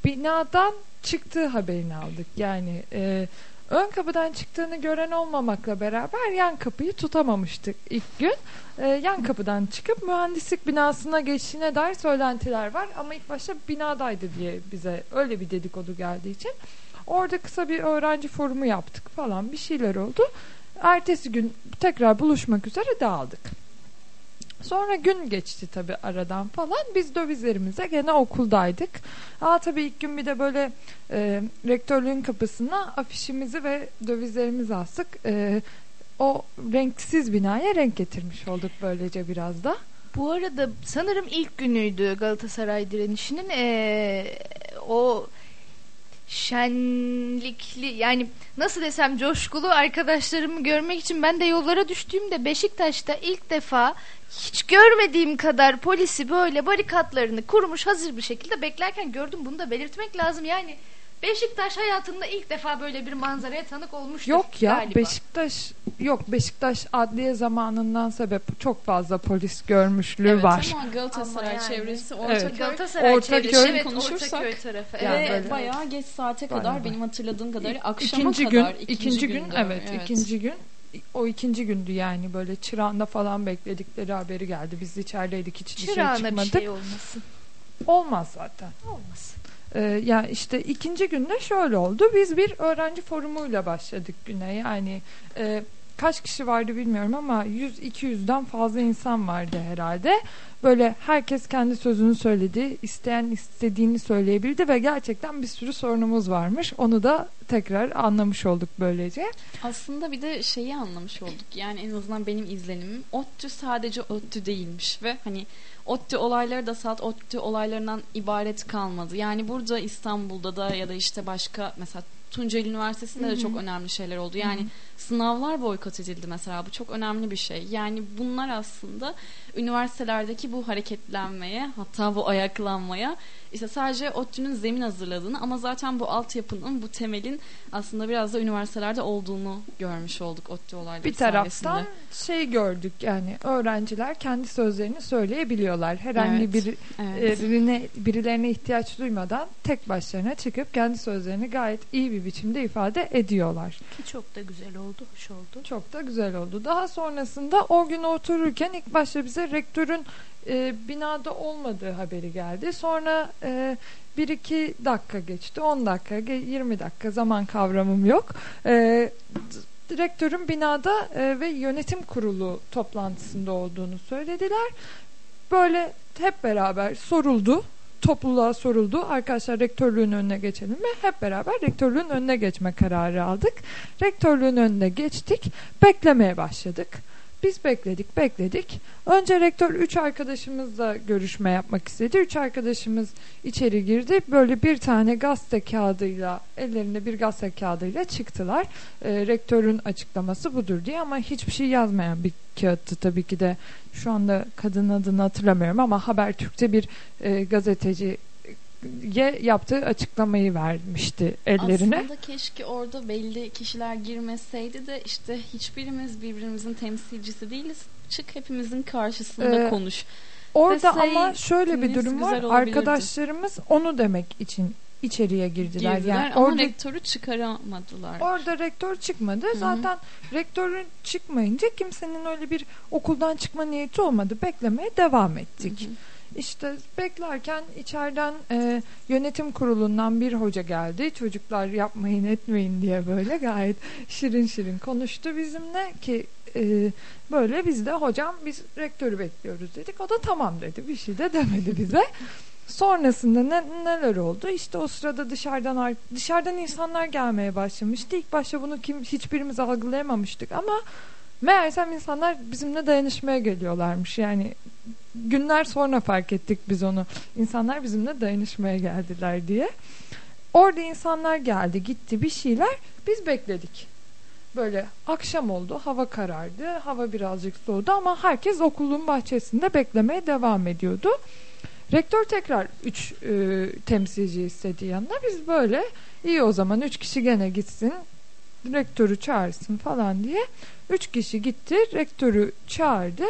binadan çıktığı haberini aldık. Yani e, ön kapıdan çıktığını gören olmamakla beraber yan kapıyı tutamamıştık ilk gün. E, yan kapıdan çıkıp mühendislik binasına geçtiğine dair söylentiler var ama ilk başta binadaydı diye bize öyle bir dedikodu geldiği için orada kısa bir öğrenci forumu yaptık falan bir şeyler oldu. Ertesi gün tekrar buluşmak üzere dağıldık. Sonra gün geçti tabi aradan falan. Biz dövizlerimize gene okuldaydık. Aa tabi ilk gün bir de böyle e, rektörlüğün kapısına afişimizi ve dövizlerimizi astık. E, o renksiz binaya renk getirmiş olduk böylece biraz da. Bu arada sanırım ilk günüydü Galatasaray direnişinin ee, o şenlikli yani nasıl desem coşkulu arkadaşlarımı görmek için ben de yollara düştüğümde Beşiktaş'ta ilk defa hiç görmediğim kadar polisi böyle barikatlarını kurmuş hazır bir şekilde beklerken gördüm. Bunu da belirtmek lazım. Yani Beşiktaş hayatında ilk defa böyle bir manzaraya tanık olmuştur Yok ya galiba. Beşiktaş yok Beşiktaş adliye zamanından sebep çok fazla polis görmüşlüğü evet, var. Ama Galatasaray ama yani. çevresi Ortaköy, evet. Galatasaray Ortaköy, çevresi evet, konuşursak Ortaköy tarafı. Yani evet, böyle, bayağı geç saate kadar bayağı. benim hatırladığım kadarıyla akşama ikinci kadar gün, ikinci, ikinci gün evet, evet ikinci gün o ikinci gündü yani böyle çırağında falan bekledikleri haberi geldi. Biz içerideydik hiç dışarı çıkmadık. bir şey olmasın. Olmaz zaten. Olmaz. Ee, yani işte ikinci günde şöyle oldu. Biz bir öğrenci forumuyla başladık güne. Yani e, kaç kişi vardı bilmiyorum ama 100-200'den fazla insan vardı herhalde. Böyle herkes kendi sözünü söyledi. isteyen istediğini söyleyebildi ve gerçekten bir sürü sorunumuz varmış. Onu da tekrar anlamış olduk böylece. Aslında bir de şeyi anlamış olduk. Yani en azından benim izlenimim ODTÜ sadece ODTÜ değilmiş ve hani ODTÜ olayları da saat ODTÜ olaylarından ibaret kalmadı. Yani burada İstanbul'da da ya da işte başka mesela Tunceli Üniversitesi'nde Hı-hı. de çok önemli şeyler oldu. Yani Hı-hı. sınavlar boykot edildi mesela. Bu çok önemli bir şey. Yani bunlar aslında üniversitelerdeki bu hareketlenmeye hatta bu ayaklanmaya işte sadece ODTÜ'nün zemin hazırladığını ama zaten bu altyapının bu temelin aslında biraz da üniversitelerde olduğunu görmüş olduk ODTÜ olayları Bir taraftan sayesinde. şey gördük yani öğrenciler kendi sözlerini söyleyebiliyorlar. Herhangi evet, bir evet. E, birine, birilerine ihtiyaç duymadan tek başlarına çıkıp kendi sözlerini gayet iyi bir biçimde ifade ediyorlar. Ki çok da güzel oldu, hoş oldu. Çok da güzel oldu. Daha sonrasında o gün otururken ilk başta bize rektörün e, binada olmadığı haberi geldi. Sonra e, bir iki dakika geçti. 10 dakika, 20 dakika zaman kavramım yok. E, direktörün binada e, ve yönetim kurulu toplantısında olduğunu söylediler. Böyle hep beraber soruldu. Topluluğa soruldu. Arkadaşlar rektörlüğün önüne geçelim mi? Hep beraber rektörlüğün önüne geçme kararı aldık. Rektörlüğün önüne geçtik. Beklemeye başladık. Biz bekledik bekledik. Önce rektör üç arkadaşımızla görüşme yapmak istedi. Üç arkadaşımız içeri girdi. Böyle bir tane gazete kağıdıyla ellerinde bir gazete kağıdıyla çıktılar. E, rektörün açıklaması budur diye ama hiçbir şey yazmayan bir kağıttı tabii ki de. Şu anda kadın adını hatırlamıyorum ama Habertürk'te bir e, gazeteci ye yaptığı açıklamayı vermişti ellerine. Aslında keşke orada belli kişiler girmeseydi de işte hiçbirimiz birbirimizin temsilcisi değiliz. Çık hepimizin karşısında ee, konuş. Orada Desey, ama şöyle bir durum var. Arkadaşlarımız onu demek için içeriye girdiler. Girdiler yani ama orada, rektörü çıkaramadılar. Orada rektör çıkmadı. Hı-hı. Zaten rektörün çıkmayınca kimsenin öyle bir okuldan çıkma niyeti olmadı. Beklemeye devam ettik. Hı-hı. İşte beklerken içeriden e, yönetim kurulundan bir hoca geldi. Çocuklar yapmayın etmeyin diye böyle gayet şirin şirin konuştu bizimle ki e, böyle biz de hocam biz rektörü bekliyoruz dedik. O da tamam dedi. Bir şey de demedi bize. Sonrasında ne, neler oldu? İşte o sırada dışarıdan dışarıdan insanlar gelmeye başlamıştı. İlk başta bunu kim hiçbirimiz algılayamamıştık ama meğersem insanlar bizimle dayanışmaya geliyorlarmış. Yani günler sonra fark ettik biz onu. İnsanlar bizimle dayanışmaya geldiler diye. Orada insanlar geldi, gitti bir şeyler. Biz bekledik. Böyle akşam oldu, hava karardı, hava birazcık soğudu ama herkes okulun bahçesinde beklemeye devam ediyordu. Rektör tekrar 3 e, temsilci istedi yanına. Biz böyle iyi o zaman 3 kişi gene gitsin rektörü çağırsın falan diye. Üç kişi gitti rektörü çağırdı.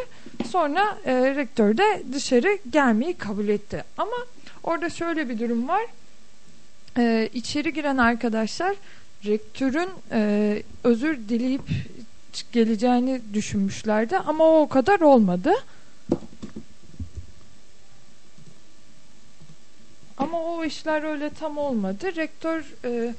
Sonra e, rektör de dışarı gelmeyi kabul etti. Ama orada şöyle bir durum var. E, içeri giren arkadaşlar rektörün e, özür dileyip geleceğini düşünmüşlerdi ama o o kadar olmadı. Ama o işler öyle tam olmadı. Rektör e,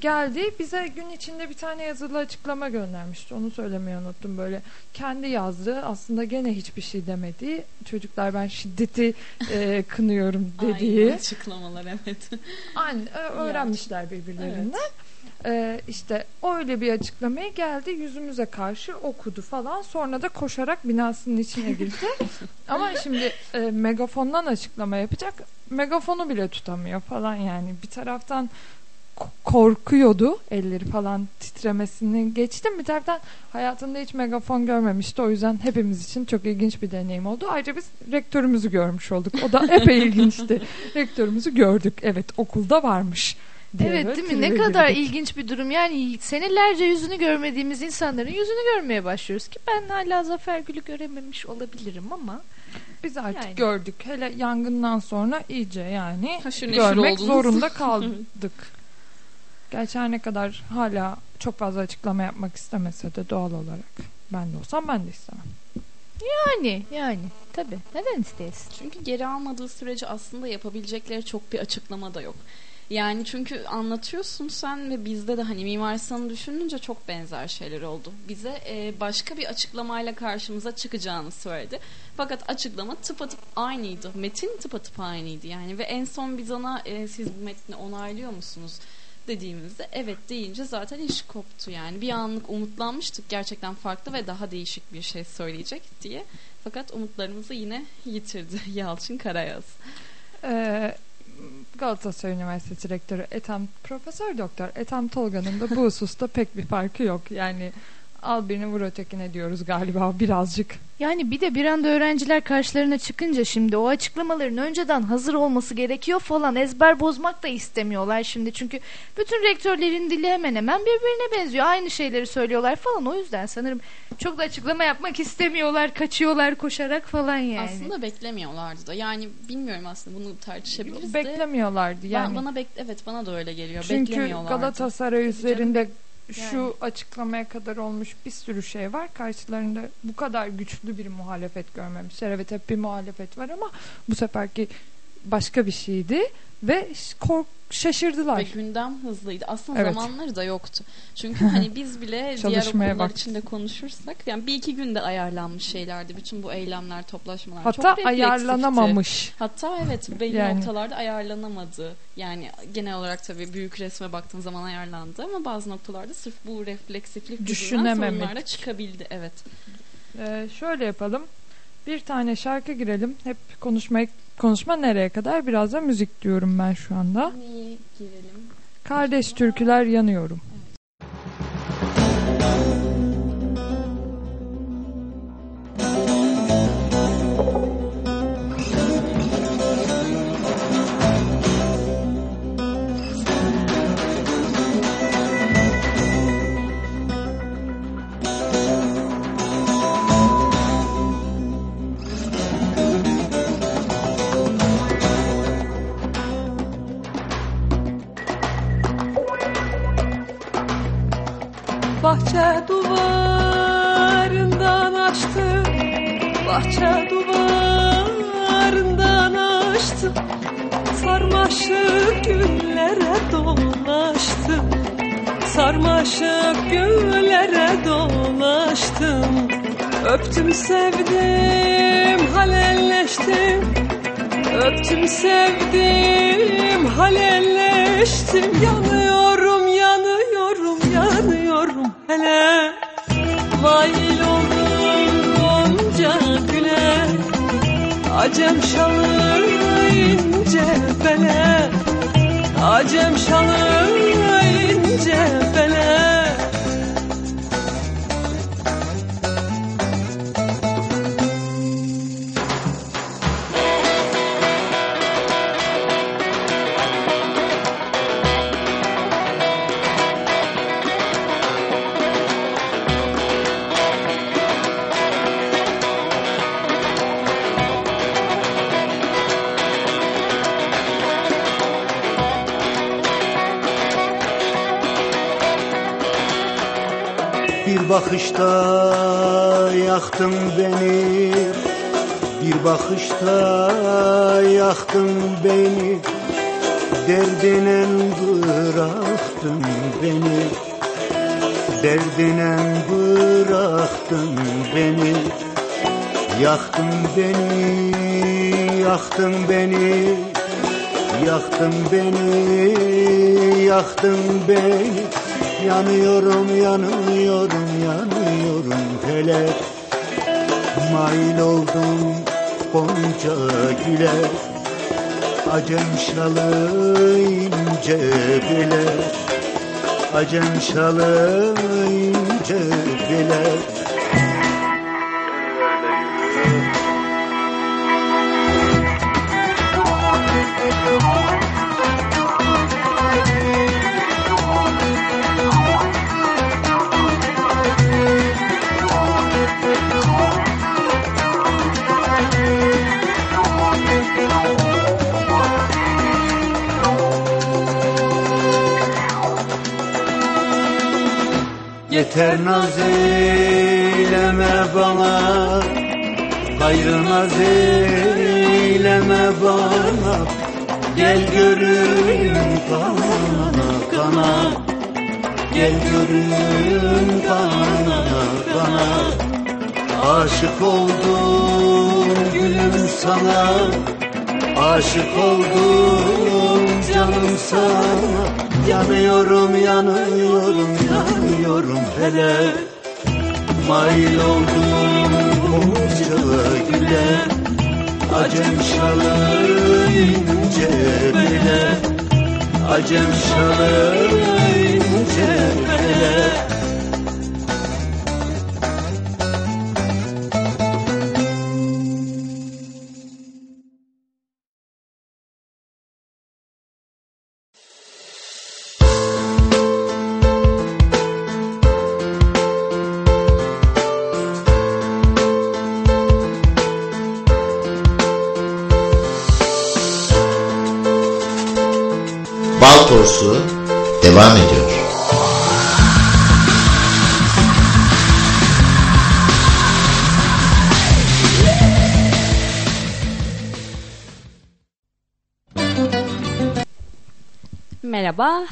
geldi bize gün içinde bir tane yazılı açıklama göndermişti. Onu söylemeyi unuttum böyle. Kendi yazdı aslında gene hiçbir şey demedi. Çocuklar ben şiddeti e, kınıyorum dediği. Aynı açıklamalar evet. Aynı öğrenmişler birbirlerinden. Evet. Ee, işte öyle bir açıklamaya geldi yüzümüze karşı okudu falan sonra da koşarak binasının içine girdi ama şimdi e, megafondan açıklama yapacak megafonu bile tutamıyor falan yani bir taraftan korkuyordu elleri falan titremesini geçtim bir taraftan hayatında hiç megafon görmemişti o yüzden hepimiz için çok ilginç bir deneyim oldu ayrıca biz rektörümüzü görmüş olduk o da epey ilginçti rektörümüzü gördük evet okulda varmış Evet değil mi? Ne kadar ilginç bir durum. Yani senelerce yüzünü görmediğimiz insanların yüzünü görmeye başlıyoruz ki ben hala Zafer Gül'ü görememiş olabilirim ama biz artık yani. gördük. Hele yangından sonra iyice yani görmek zorunda kaldık. Gerçi her ne kadar hala çok fazla açıklama yapmak istemese de doğal olarak ben de olsam ben de istemem. Yani yani tabi neden isteyesin? Çünkü geri almadığı sürece aslında yapabilecekleri çok bir açıklama da yok. Yani çünkü anlatıyorsun sen ve bizde de hani Mimar Sinan'ı düşününce çok benzer şeyler oldu. Bize e, başka bir açıklamayla karşımıza çıkacağını söyledi. Fakat açıklama tıpatıp aynıydı. Metin tıpatıp aynıydı yani ve en son biz ona e, siz bu metni onaylıyor musunuz? Dediğimizde evet deyince zaten iş koptu yani. Bir anlık umutlanmıştık gerçekten farklı ve daha değişik bir şey söyleyecek diye. Fakat umutlarımızı yine yitirdi Yalçın Karayaz. Ee, Galatasaray Üniversitesi Rektörü Ethem Profesör Doktor Ethem Tolga'nın da bu hususta pek bir farkı yok. Yani al birini vur ötekine diyoruz galiba birazcık. Yani bir de bir anda öğrenciler karşılarına çıkınca şimdi o açıklamaların önceden hazır olması gerekiyor falan ezber bozmak da istemiyorlar şimdi. Çünkü bütün rektörlerin dili hemen hemen birbirine benziyor. Aynı şeyleri söylüyorlar falan o yüzden sanırım çok da açıklama yapmak istemiyorlar. Kaçıyorlar koşarak falan yani. Aslında beklemiyorlardı da. Yani bilmiyorum aslında bunu tartışabiliriz Beklemiyorlardı yani. Bana, bana bek evet bana da öyle geliyor. Çünkü Galatasaray üzerinde şu yani. açıklamaya kadar olmuş bir sürü şey var. Karşılarında bu kadar güçlü bir muhalefet görmemişler. Evet hep bir muhalefet var ama bu seferki başka bir şeydi ve kork şaşırdılar. Ve gündem hızlıydı. Aslında evet. zamanları da yoktu. Çünkü hani biz bile diğer okullar bak. içinde konuşursak yani bir iki günde ayarlanmış şeylerdi. Bütün bu eylemler, toplaşmalar. Hatta Çok ayarlanamamış. Hatta evet belli yani. noktalarda ayarlanamadı. Yani genel olarak tabii büyük resme baktığın zaman ayarlandı ama bazı noktalarda sırf bu refleksiflik yüzünden sorunlarla çıkabildi. Evet. Ee, şöyle yapalım. Bir tane şarkı girelim. Hep konuşmayı konuşma nereye kadar? Biraz da müzik diyorum ben şu anda. Neyi girelim? Kardeş türküler yanıyorum. Bahçe duvarından açtı. Bahçe duvarından açtı. Sarmaşık güllere dolaştım Sarmaşık güllere dolaştım. Öptüm sevdim halelleştim. Öptüm sevdim halelleştim. Yanıyorum Acem şalı ince bele. Acem şalı Bir bakışta yaktın beni Derdine bıraktın beni. Derdine bıraktın beni Yaktın beni, yaktın beni. Yaktın beni, yaktın beni. Yanıyorum, yanıyorum, yanıyorum hele. Mail oldum gonca güle Acem şalı ince bile. Acem şalı ince bile Yeter naz eyleme bana Gayrı naz eyleme bana. Gel görün kana kana Gel görün kana kana Aşık oldum gülüm sana Aşık oldum canım sana. Yanıyorum yanıyorum yanıyorum hele. Mail oldum gonca güle. Acem şalı ince bile. Acem şalı ince bile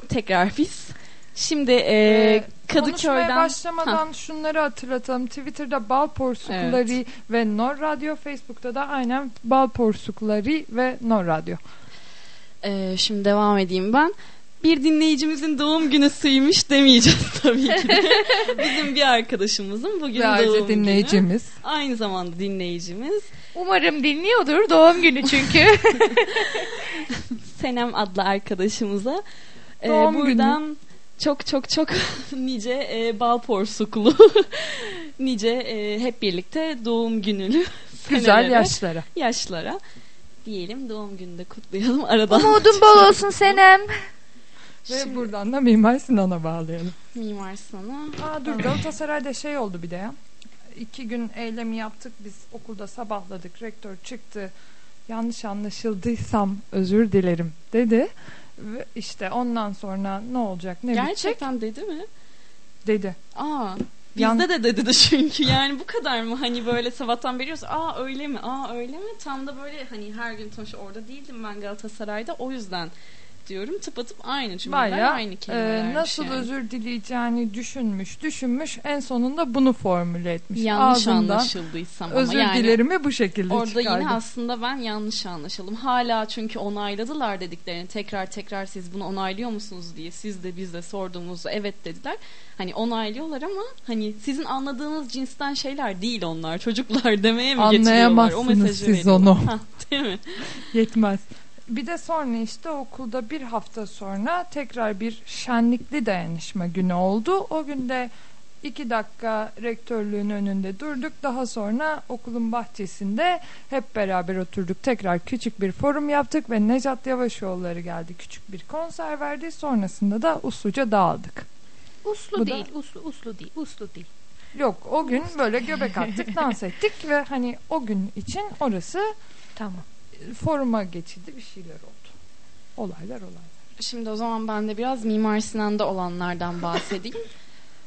tekrar biz. Şimdi e, Ee, Konuşmaya Kadıköy'den... başlamadan Ha, şunları hatırlatalım. Twitter'da Bal Porsukları ve Nor Radyo. Facebook'ta da aynen Bal Porsukları ve Nor Radyo. e, şimdi devam edeyim ben. Bir dinleyicimizin doğum günü sıymış demeyeceğiz tabii ki de. Bizim bir arkadaşımızın bugün ayrıca doğum günü. dinleyicimiz. Aynı zamanda dinleyicimiz. Umarım dinliyordur doğum günü çünkü. Senem adlı arkadaşımıza. E, Doğum buradan çok çok çok nice e, bal porsuklu, nice e, hep birlikte doğum gününü Güzel yaşlara. yaşlara diyelim doğum gününü de kutlayalım aradan. Umudun bol olsun Senem. Ve Şimdi- buradan da Mimar Sinan'a bağlayalım. Mimar sana. Aa dur Galatasaray'da şey oldu bir de ya. İki gün eylemi yaptık biz okulda sabahladık. Rektör çıktı. Yanlış anlaşıldıysam özür dilerim dedi. Ve işte ondan sonra ne olacak ne bitecek Gerçekten dedi mi? Dedi. Aa. Bizde Yan... de dedi de çünkü yani bu kadar mı hani böyle sabahtan beri aa öyle mi aa öyle mi tam da böyle hani her gün sonuçta orada değildim ben Galatasaray'da o yüzden diyorum tıpatıp aynı cümleler Bayağı, aynı kelimeler. E, nasıl yani. özür dileyeceğini düşünmüş düşünmüş en sonunda bunu formüle etmiş. Yanlış Ağzından anlaşıldıysam ama özür yani dilerimi bu şekilde orada çıkardım. yine aslında ben yanlış anlaşıldım. Hala çünkü onayladılar dediklerini tekrar tekrar siz bunu onaylıyor musunuz diye siz de biz de sorduğumuzda evet dediler. Hani onaylıyorlar ama hani sizin anladığınız cinsten şeyler değil onlar. Çocuklar demeye mi getiriyorlar? O mesajı siz veriyorlar. onu. Hah, değil mi? Yetmez. Bir de sonra işte okulda bir hafta sonra tekrar bir şenlikli dayanışma günü oldu. O günde iki dakika rektörlüğün önünde durduk. Daha sonra okulun bahçesinde hep beraber oturduk. Tekrar küçük bir forum yaptık ve Necat Yavaşoğulları geldi. Küçük bir konser verdi. Sonrasında da usluca dağıldık. Uslu Bu değil, da... uslu, uslu değil, uslu değil. Yok o gün böyle göbek attık, dans ettik ve hani o gün için orası tamam foruma geçildi bir şeyler oldu. Olaylar olaylar. Şimdi o zaman ben de biraz Mimar Sinan'da olanlardan bahsedeyim.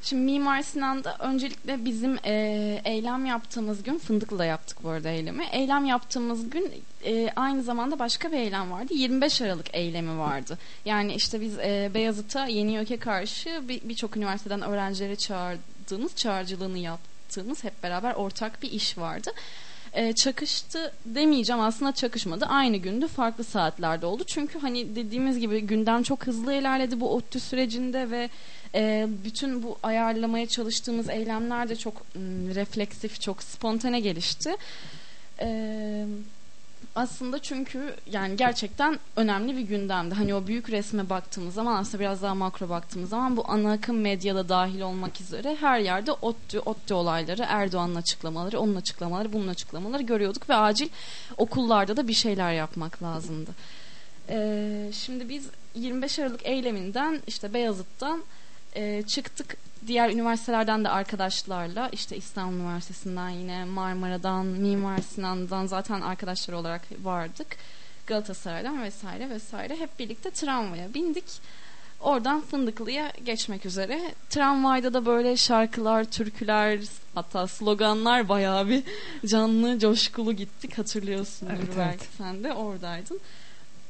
Şimdi Mimar Sinan'da öncelikle bizim e, eylem yaptığımız gün Fındıklı'da yaptık bu arada eylemi. Eylem yaptığımız gün e, aynı zamanda başka bir eylem vardı. 25 Aralık eylemi vardı. Yani işte biz e, Beyazıt'a Yeni Yöke karşı birçok bir üniversiteden öğrencileri çağırdığımız, çağrıcılığını yaptığımız hep beraber ortak bir iş vardı e, çakıştı demeyeceğim aslında çakışmadı. Aynı gündü farklı saatlerde oldu. Çünkü hani dediğimiz gibi gündem çok hızlı ilerledi bu ODTÜ sürecinde ve e, bütün bu ayarlamaya çalıştığımız eylemler de çok m, refleksif, çok spontane gelişti. Eee aslında çünkü yani gerçekten önemli bir gündemdi. Hani o büyük resme baktığımız zaman aslında biraz daha makro baktığımız zaman bu ana akım medyada dahil olmak üzere her yerde ODTÜ, ODTÜ olayları, Erdoğan'ın açıklamaları, onun açıklamaları, bunun açıklamaları görüyorduk ve acil okullarda da bir şeyler yapmak lazımdı. Ee, şimdi biz 25 Aralık eyleminden işte Beyazıt'tan e, çıktık diğer üniversitelerden de arkadaşlarla işte İstanbul Üniversitesi'nden yine Marmara'dan, Mimar Sinan'dan zaten arkadaşlar olarak vardık. Galatasaray'dan vesaire vesaire hep birlikte tramvaya bindik. Oradan Fındıklı'ya geçmek üzere. Tramvayda da böyle şarkılar, türküler, hatta sloganlar bayağı bir canlı, coşkulu gittik. Hatırlıyorsundur evet, belki evet. sen de oradaydın.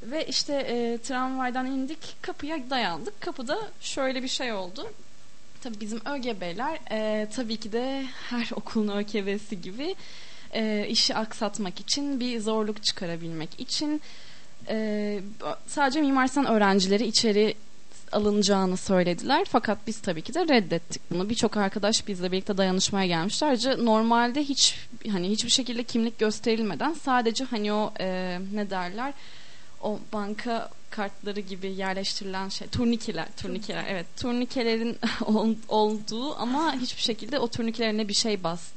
Ve işte e, tramvaydan indik, kapıya dayandık. Kapıda şöyle bir şey oldu. Tabii bizim ÖGB'ler e, tabii ki de her okulun ÖGB'si gibi e, işi aksatmak için bir zorluk çıkarabilmek için e, sadece Mimar Sinan öğrencileri içeri alınacağını söylediler. Fakat biz tabii ki de reddettik bunu. Birçok arkadaş bizle birlikte dayanışmaya gelmişler. Normalde hiç hani hiçbir şekilde kimlik gösterilmeden sadece hani o e, ne derler o banka kartları gibi yerleştirilen şey turnikeler turnikeler evet turnikelerin olduğu ama hiçbir şekilde o turnikelere bir şey bas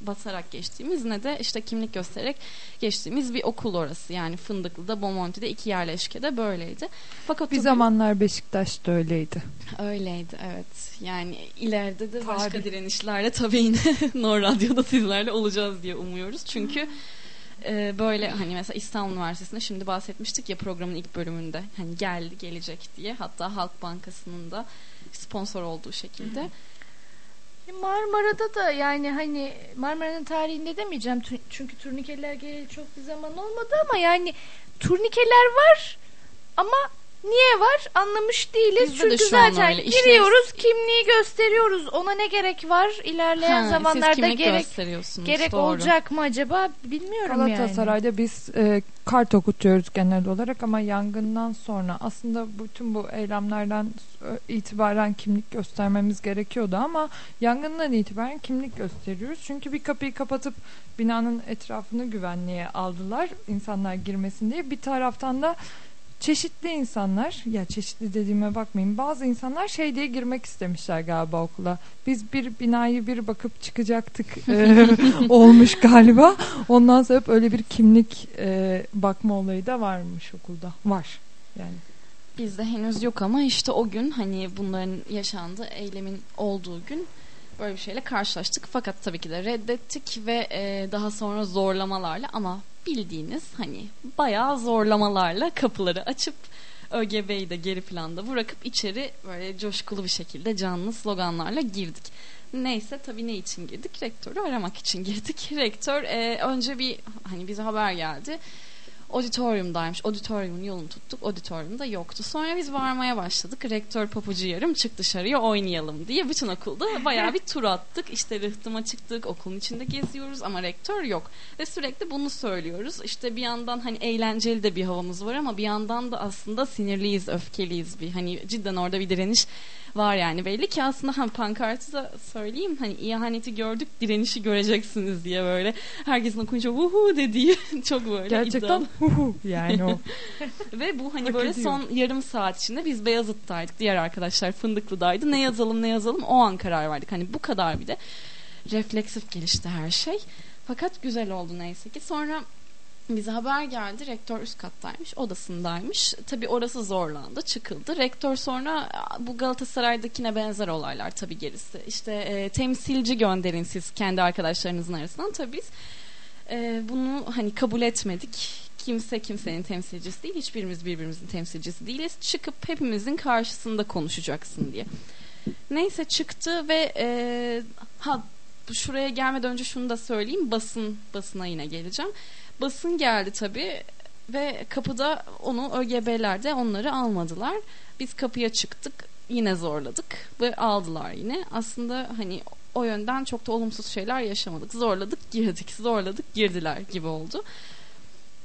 basarak geçtiğimiz ne de işte kimlik göstererek geçtiğimiz bir okul orası. Yani Fındıklı'da, Bomonti'de iki yerleşkede böyleydi. Fakat bir zamanlar Beşiktaş'ta öyleydi. Öyleydi evet. Yani ileride de Tarih. başka direnişlerle tabii yine Nor Radyo'da sizlerle olacağız diye umuyoruz. Çünkü e, böyle hani mesela İstanbul Üniversitesi'nde şimdi bahsetmiştik ya programın ilk bölümünde hani geldi gelecek diye hatta Halk Bankası'nın da sponsor olduğu şekilde. Marmara'da da yani hani Marmara'nın tarihinde demeyeceğim çünkü turnikeler geleli çok bir zaman olmadı ama yani turnikeler var ama Niye var anlamış değiliz. Bizde Çünkü zaten öyle. giriyoruz işte... kimliği gösteriyoruz. Ona ne gerek var ilerleyen ha, zamanlarda gerek gerek doğru. olacak mı acaba bilmiyorum Galatasaray'da yani. Galatasaray'da biz e, kart okutuyoruz genel olarak ama yangından sonra aslında bütün bu eylemlerden e, itibaren kimlik göstermemiz gerekiyordu ama yangından itibaren kimlik gösteriyoruz. Çünkü bir kapıyı kapatıp binanın etrafını güvenliğe aldılar insanlar girmesin diye. Bir taraftan da çeşitli insanlar ya çeşitli dediğime bakmayın bazı insanlar şey diye girmek istemişler galiba okula. Biz bir binayı bir bakıp çıkacaktık e, olmuş galiba. Ondan sonra hep öyle bir kimlik e, bakma olayı da varmış okulda. Var yani. Bizde henüz yok ama işte o gün hani bunların yaşandığı eylemin olduğu gün böyle bir şeyle karşılaştık. Fakat tabii ki de reddettik ve e, daha sonra zorlamalarla ama bildiğiniz hani bayağı zorlamalarla kapıları açıp ÖGB'yi de geri planda bırakıp içeri böyle coşkulu bir şekilde canlı sloganlarla girdik. Neyse tabii ne için girdik? Rektörü aramak için girdik. Rektör e, önce bir hani bize haber geldi auditoriumdaymış. Auditoriumun yolunu tuttuk. Auditoriumda yoktu. Sonra biz varmaya başladık. Rektör papucu yarım çık dışarıya oynayalım diye bütün okulda bayağı bir tur attık. İşte rıhtıma çıktık. Okulun içinde geziyoruz ama rektör yok. Ve sürekli bunu söylüyoruz. İşte bir yandan hani eğlenceli de bir havamız var ama bir yandan da aslında sinirliyiz, öfkeliyiz bir. Hani cidden orada bir direniş var yani. Belli ki aslında hem pankartı da söyleyeyim hani ihaneti gördük direnişi göreceksiniz diye böyle. Herkesin okuyunca uhu dediği çok böyle Gerçekten uhu yani o. Ve bu hani böyle son yarım saat içinde biz Beyazıt'taydık diğer arkadaşlar Fındıklı'daydı. Ne yazalım ne yazalım o an karar verdik. Hani bu kadar bir de refleksif gelişti her şey. Fakat güzel oldu neyse ki. Sonra bize haber geldi. Rektör üst kattaymış, odasındaymış. Tabii orası zorlandı, çıkıldı. Rektör sonra bu Galatasaray'dakine benzer olaylar tabii gerisi. İşte e, temsilci gönderin siz kendi arkadaşlarınızın arasından. Tabii biz e, bunu hani kabul etmedik. Kimse kimsenin temsilcisi değil. Hiçbirimiz birbirimizin temsilcisi değiliz. Çıkıp hepimizin karşısında konuşacaksın diye. Neyse çıktı ve e, ha şuraya gelmeden önce şunu da söyleyeyim. Basın basına yine geleceğim. Basın geldi tabii ve kapıda onu ÖGB'ler de onları almadılar. Biz kapıya çıktık yine zorladık ve aldılar yine. Aslında hani o yönden çok da olumsuz şeyler yaşamadık. Zorladık girdik, zorladık girdiler gibi oldu.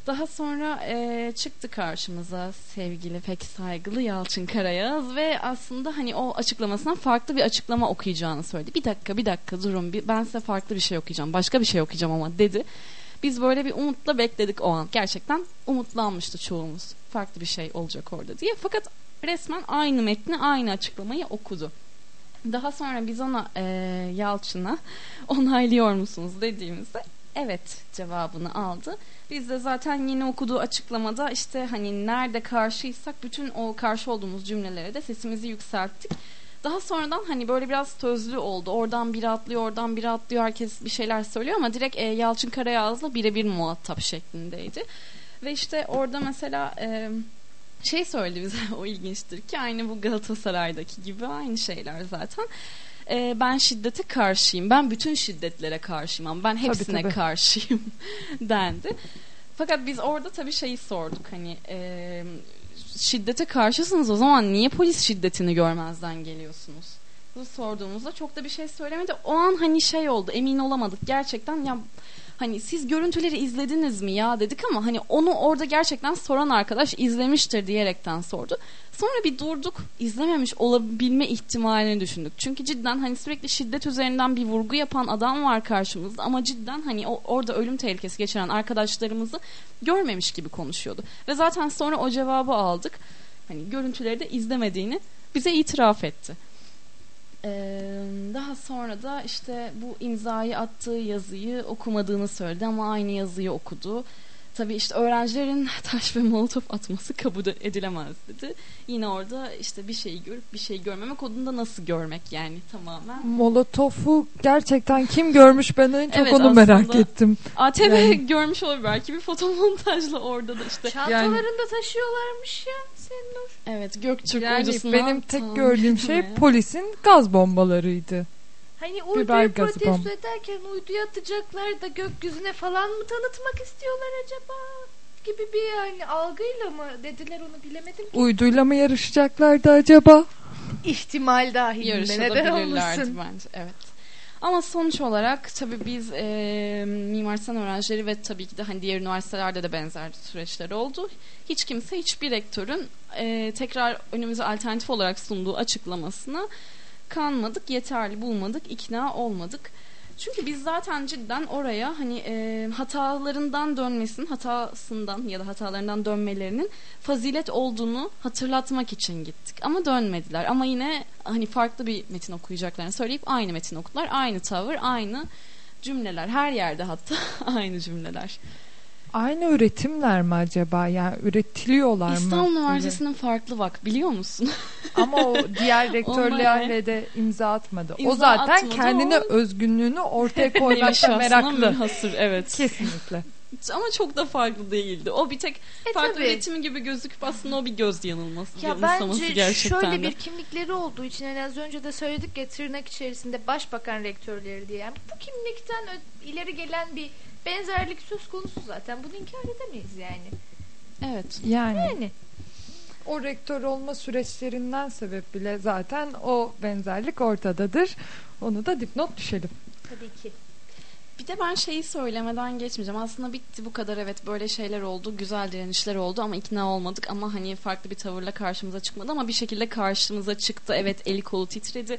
Daha sonra e, çıktı karşımıza sevgili pek saygılı Yalçın Karayağız ve aslında hani o açıklamasından farklı bir açıklama okuyacağını söyledi. Bir dakika bir dakika durun bir, ben size farklı bir şey okuyacağım başka bir şey okuyacağım ama dedi. Biz böyle bir umutla bekledik o an. Gerçekten umutlanmıştı çoğumuz. Farklı bir şey olacak orada diye. Fakat resmen aynı metni, aynı açıklamayı okudu. Daha sonra biz ona e, Yalçın'a onaylıyor musunuz dediğimizde evet cevabını aldı. Biz de zaten yeni okuduğu açıklamada işte hani nerede karşıysak bütün o karşı olduğumuz cümlelere de sesimizi yükselttik. Daha sonradan hani böyle biraz sözlü oldu. Oradan biri atlıyor, oradan biri atlıyor. Herkes bir şeyler söylüyor ama direkt e, Yalçın Karayağız'la birebir muhatap şeklindeydi. Ve işte orada mesela e, şey söyledi bize o ilginçtir ki aynı bu Galatasaray'daki gibi aynı şeyler zaten. E, ben şiddete karşıyım. Ben bütün şiddetlere karşıyım ben hepsine tabii, tabii. karşıyım dendi. Fakat biz orada tabii şeyi sorduk hani e, şiddete karşısınız o zaman niye polis şiddetini görmezden geliyorsunuz? Bunu sorduğumuzda çok da bir şey söylemedi. O an hani şey oldu emin olamadık gerçekten ya hani siz görüntüleri izlediniz mi ya dedik ama hani onu orada gerçekten soran arkadaş izlemiştir diyerekten sordu. Sonra bir durduk izlememiş olabilme ihtimalini düşündük. Çünkü cidden hani sürekli şiddet üzerinden bir vurgu yapan adam var karşımızda ama cidden hani o, orada ölüm tehlikesi geçiren arkadaşlarımızı görmemiş gibi konuşuyordu. Ve zaten sonra o cevabı aldık. Hani görüntüleri de izlemediğini bize itiraf etti. Daha sonra da işte bu imzayı attığı yazıyı okumadığını söyledi ama aynı yazıyı okudu. Tabii işte öğrencilerin taş ve molotof atması kabul edilemez dedi. Yine orada işte bir şeyi görüp bir şey görmemek odunda nasıl görmek yani tamamen. Molotofu gerçekten kim görmüş ben en çok evet, onu merak ettim. ATV yani. görmüş olabilir belki bir fotomontajla orada da işte. Çantalarında yani, taşıyorlarmış ya Senur. Evet Göktürk yani benim tek gördüğüm şey polisin gaz bombalarıydı. Hani uyduyu protesto bomb. ederken uyduya atacaklar da gökyüzüne falan mı tanıtmak istiyorlar acaba? Gibi bir yani algıyla mı dediler onu bilemedim ki. Uyduyla mı yarışacaklardı acaba? İhtimal dahilinde neden olmasın? bence evet. Ama sonuç olarak tabii biz e, Mimar Sinan öğrencileri ve tabii ki de hani diğer üniversitelerde de benzer süreçler oldu. Hiç kimse hiçbir rektörün e, tekrar önümüze alternatif olarak sunduğu açıklamasına kanmadık, yeterli bulmadık, ikna olmadık. Çünkü biz zaten cidden oraya hani e, hatalarından dönmesin, hatasından ya da hatalarından dönmelerinin fazilet olduğunu hatırlatmak için gittik. Ama dönmediler. Ama yine hani farklı bir metin okuyacaklarını söyleyip aynı metin okudular. Aynı tavır, aynı cümleler. Her yerde hatta aynı cümleler. Aynı üretimler mi acaba? Yani üretiliyorlar mı? İstanbul Üniversitesi'nin farklı bak biliyor musun? Ama o diğer rektörlerle de imza atmadı. İmza o zaten atmadı, kendine o... özgünlüğünü ortaya koymakta meraklı. hasır evet. Kesinlikle. ama çok da farklı değildi. O bir tek e, farklı tabii. üretimi gibi gözüküp aslında o bir göz yanılması. Ya bence gerçekten şöyle de. bir kimlikleri olduğu için yani az önce de söyledik ya tırnak içerisinde başbakan rektörleri diye. Yani bu kimlikten ileri gelen bir benzerlik söz konusu zaten. Bunu inkar edemeyiz yani. Evet. Yani. yani. O rektör olma süreçlerinden sebep bile zaten o benzerlik ortadadır. Onu da dipnot düşelim. Tabii ki. Bir de ben şeyi söylemeden geçmeyeceğim. Aslında bitti bu kadar evet böyle şeyler oldu. Güzel direnişler oldu ama ikna olmadık. Ama hani farklı bir tavırla karşımıza çıkmadı. Ama bir şekilde karşımıza çıktı. Evet eli kolu titredi.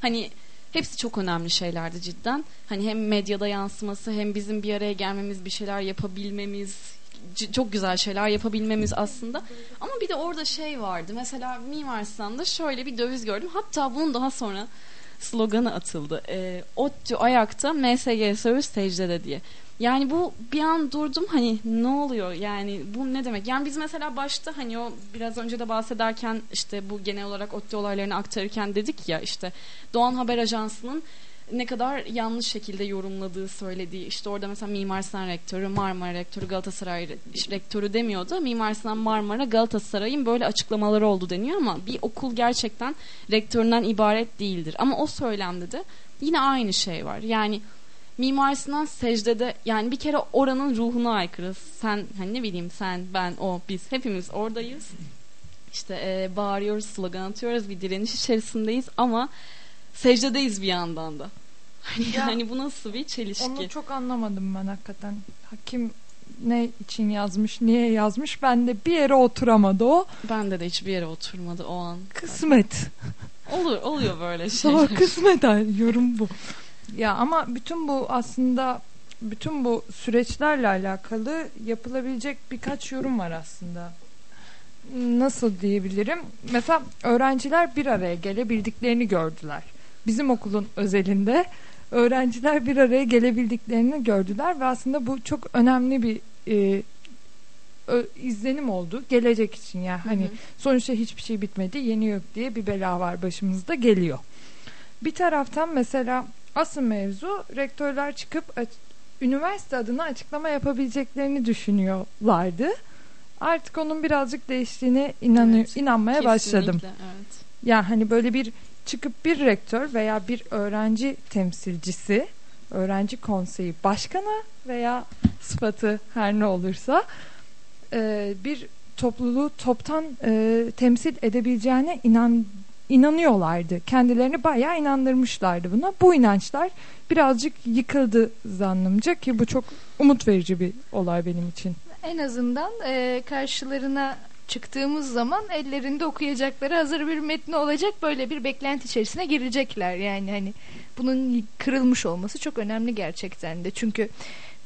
Hani hepsi çok önemli şeylerdi cidden. Hani hem medyada yansıması hem bizim bir araya gelmemiz, bir şeyler yapabilmemiz, çok güzel şeyler yapabilmemiz aslında. Ama bir de orada şey vardı. Mesela Mimar Sinan'da şöyle bir döviz gördüm. Hatta bunun daha sonra sloganı atıldı. E, ODTÜ ayakta, MSG söğüş secdede diye. Yani bu bir an durdum hani ne oluyor yani bu ne demek? Yani biz mesela başta hani o biraz önce de bahsederken işte bu genel olarak ODTÜ olaylarını aktarırken dedik ya işte Doğan Haber Ajansı'nın ne kadar yanlış şekilde yorumladığı söylediği işte orada mesela Mimar Sinan Rektörü, Marmara Rektörü, Galatasaray Rektörü demiyordu. Mimar Sinan Marmara Galatasaray'ın böyle açıklamaları oldu deniyor ama bir okul gerçekten rektöründen ibaret değildir. Ama o söylemde de yine aynı şey var. Yani Mimar Sinan secdede yani bir kere oranın ruhuna aykırı. Sen hani ne bileyim sen, ben, o, biz hepimiz oradayız. İşte e, bağırıyoruz, slogan atıyoruz, bir direniş içerisindeyiz ama secdedeyiz bir yandan da. Hani, ya, yani bu nasıl bir çelişki? Onu çok anlamadım ben hakikaten. Hakim ne için yazmış, niye yazmış? Ben de bir yere oturamadı o. Bende de hiçbir yere oturmadı o an. Kısmet. Olur, oluyor böyle şeyler. Daha kısmet yorum bu. Ya ama bütün bu aslında bütün bu süreçlerle alakalı yapılabilecek birkaç yorum var aslında. Nasıl diyebilirim? Mesela öğrenciler bir araya gelebildiklerini gördüler. Bizim okulun özelinde öğrenciler bir araya gelebildiklerini gördüler ve aslında bu çok önemli bir e, ö, izlenim oldu gelecek için yani hani hı hı. sonuçta hiçbir şey bitmedi yeni yok diye bir bela var başımızda geliyor. Bir taraftan mesela asıl mevzu rektörler çıkıp üniversite adına açıklama yapabileceklerini düşünüyorlardı. Artık onun birazcık değiştiğine inanıyor, evet, inanmaya başladım. Evet. Yani hani böyle bir çıkıp bir rektör veya bir öğrenci temsilcisi, öğrenci konseyi başkanı veya sıfatı her ne olursa e, bir topluluğu toptan e, temsil edebileceğine inan inanıyorlardı. Kendilerini bayağı inandırmışlardı buna. Bu inançlar birazcık yıkıldı zannımca ki bu çok umut verici bir olay benim için. En azından e, karşılarına çıktığımız zaman ellerinde okuyacakları hazır bir metni olacak böyle bir beklenti içerisine girecekler yani hani bunun kırılmış olması çok önemli gerçekten de çünkü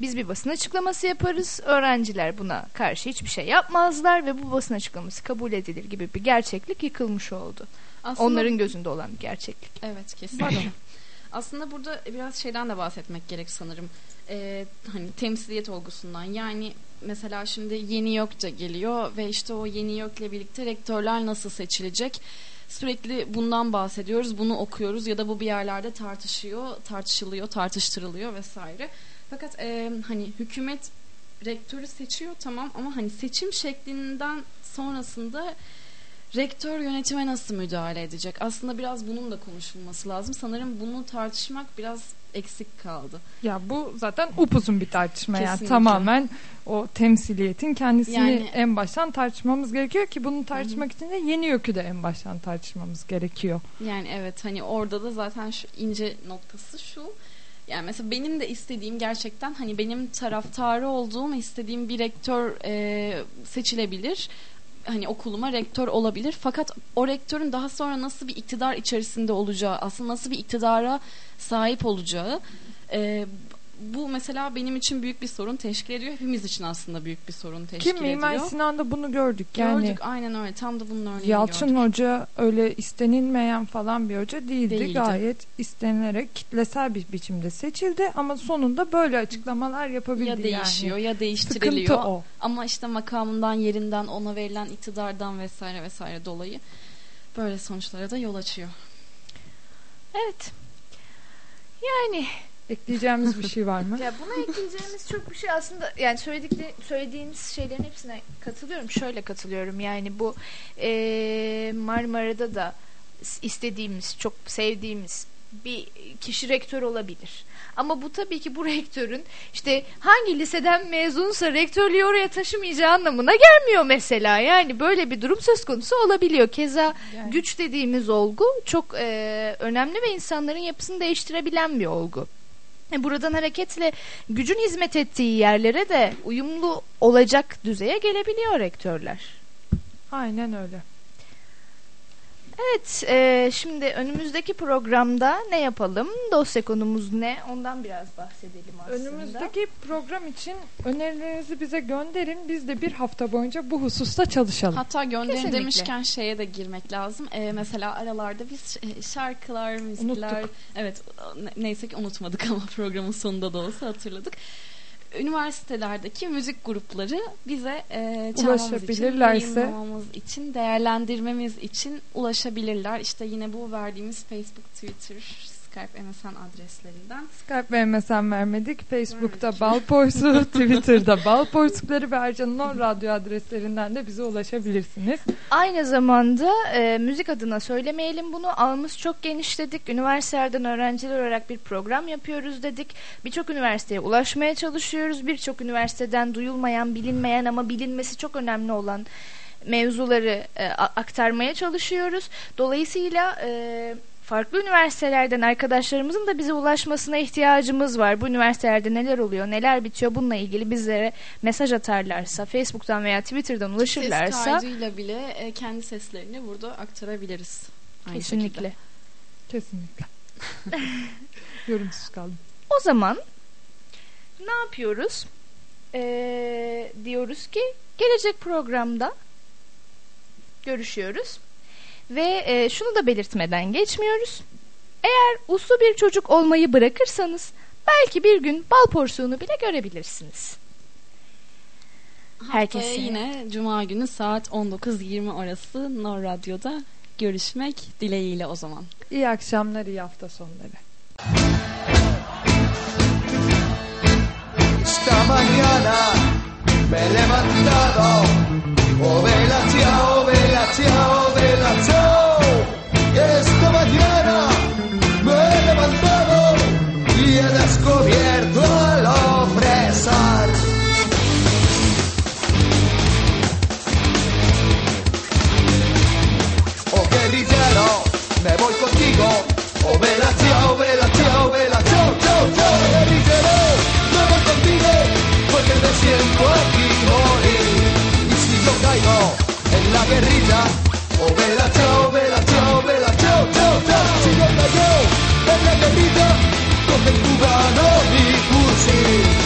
biz bir basın açıklaması yaparız öğrenciler buna karşı hiçbir şey yapmazlar ve bu basın açıklaması kabul edilir gibi bir gerçeklik yıkılmış oldu. Aslında, Onların gözünde olan bir gerçeklik. Evet kesinlikle. Aslında burada biraz şeyden de bahsetmek gerek sanırım. Ee, hani temsiliyet olgusundan. Yani mesela şimdi yeni yok da geliyor ve işte o yeni yokla birlikte rektörler nasıl seçilecek? Sürekli bundan bahsediyoruz, bunu okuyoruz ya da bu bir yerlerde tartışıyor, tartışılıyor, tartıştırılıyor vesaire. Fakat e, hani hükümet rektörü seçiyor tamam ama hani seçim şeklinden sonrasında rektör yönetime nasıl müdahale edecek? Aslında biraz bunun da konuşulması lazım. Sanırım bunu tartışmak biraz eksik kaldı. Ya bu zaten upuzun bir tartışma Kesinlikle. yani tamamen o temsiliyetin kendisini yani, en baştan tartışmamız gerekiyor ki bunu tartışmak hı. için de yeni yökü de en baştan tartışmamız gerekiyor. Yani evet hani orada da zaten şu ince noktası şu yani mesela benim de istediğim gerçekten hani benim taraftarı olduğum istediğim bir rektör e, seçilebilir hani okuluma rektör olabilir. Fakat o rektörün daha sonra nasıl bir iktidar içerisinde olacağı, aslında nasıl bir iktidara sahip olacağı e, bu mesela benim için büyük bir sorun teşkil ediyor. Hepimiz için aslında büyük bir sorun teşkil ediyor. Ki Mimar Sinan'da bunu gördük. Yani gördük aynen öyle. Tam da bunun örneğini Yalçın gördük. Hoca öyle istenilmeyen falan bir hoca değildi. değildi. Gayet istenilerek kitlesel bir biçimde seçildi ama sonunda böyle açıklamalar yapabildi. Ya değişiyor yani. ya değiştiriliyor. Sıkıntı o. Ama işte makamından yerinden ona verilen iktidardan vesaire vesaire dolayı böyle sonuçlara da yol açıyor. Evet. Yani Ekleyeceğimiz bir şey var mı? ya buna ekleyeceğimiz çok bir şey aslında yani söyledikleri söylediğiniz şeylerin hepsine katılıyorum. Şöyle katılıyorum. Yani bu e, Marmara'da da istediğimiz, çok sevdiğimiz bir kişi rektör olabilir. Ama bu tabii ki bu rektörün işte hangi liseden mezunsa rektörlüğü oraya taşımayacağı anlamına gelmiyor mesela. Yani böyle bir durum söz konusu olabiliyor. Keza yani. güç dediğimiz olgu çok e, önemli ve insanların yapısını değiştirebilen bir olgu. E, buradan hareketle gücün hizmet ettiği yerlere de uyumlu olacak düzeye gelebiliyor rektörler. Aynen öyle. Evet, e, şimdi önümüzdeki programda ne yapalım? Dosya konumuz ne? Ondan biraz bahsedelim aslında. Önümüzdeki program için önerilerinizi bize gönderin. Biz de bir hafta boyunca bu hususta çalışalım. Hatta gönderin Kesinlikle. demişken şeye de girmek lazım. E, mesela aralarda biz şarkılar, müzikler... Unuttuk. Evet, neyse ki unutmadık ama programın sonunda da olsa hatırladık üniversitelerdeki müzik grupları bize e, çalmamız için, yayınlamamız için, değerlendirmemiz için ulaşabilirler. İşte yine bu verdiğimiz Facebook, Twitter, Skype, MSN adreslerinden. Skype ve MSN vermedik. Facebook'ta Balporsu, Twitter'da Balporsukları ve Ercan'ın radyo adreslerinden de bize ulaşabilirsiniz. Aynı zamanda e, müzik adına söylemeyelim bunu. Ağımız çok geniş dedik. Üniversitelerden öğrenciler olarak bir program yapıyoruz dedik. Birçok üniversiteye ulaşmaya çalışıyoruz. Birçok üniversiteden duyulmayan, bilinmeyen ama bilinmesi çok önemli olan mevzuları e, aktarmaya çalışıyoruz. Dolayısıyla e, farklı üniversitelerden arkadaşlarımızın da bize ulaşmasına ihtiyacımız var. Bu üniversitelerde neler oluyor, neler bitiyor bununla ilgili bizlere mesaj atarlarsa, Facebook'tan veya Twitter'dan ulaşırlarsa. Ses kaydıyla bile e, kendi seslerini burada aktarabiliriz. Aynı Kesinlikle. Şekilde. Kesinlikle. Yorumsuz kaldım. O zaman ne yapıyoruz? Ee, diyoruz ki gelecek programda görüşüyoruz. Ve e, şunu da belirtmeden geçmiyoruz. Eğer uslu bir çocuk olmayı bırakırsanız belki bir gün bal porsuğunu bile görebilirsiniz. Herkese yine Cuma günü saat 19.20 arası Nor Radyo'da görüşmek dileğiyle o zaman. İyi akşamlar, iyi hafta sonları. Esta mañana me he levantado, oh vela ciao, vela ciao, vela ciao. Esta mañana me he levantado y he descubierto al ofrecer. Oh guerrillero, me voy contigo, oh yo en la guerrilla, Oh, vela, chao, vela, chao, vela, chao, chao, chao. Si no cayó en la guerrilla, con el cubano mi fusil.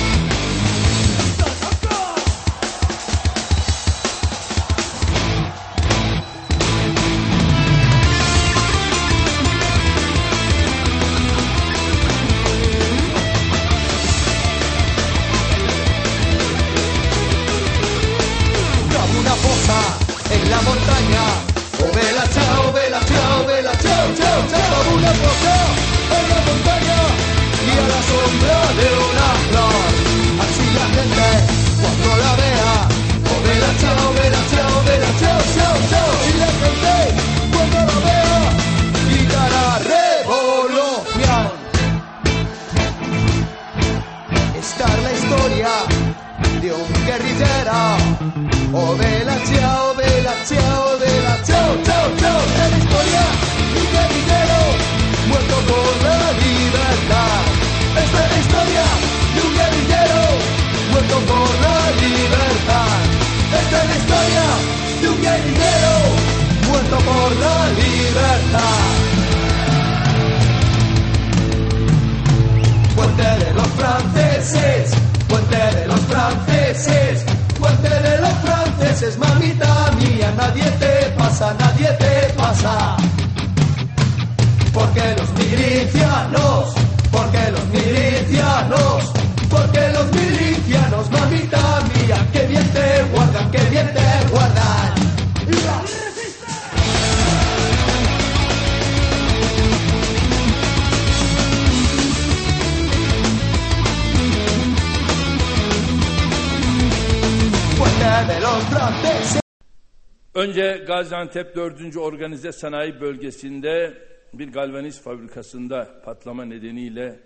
Gaziantep 4. Organize Sanayi Bölgesi'nde bir galvaniz fabrikasında patlama nedeniyle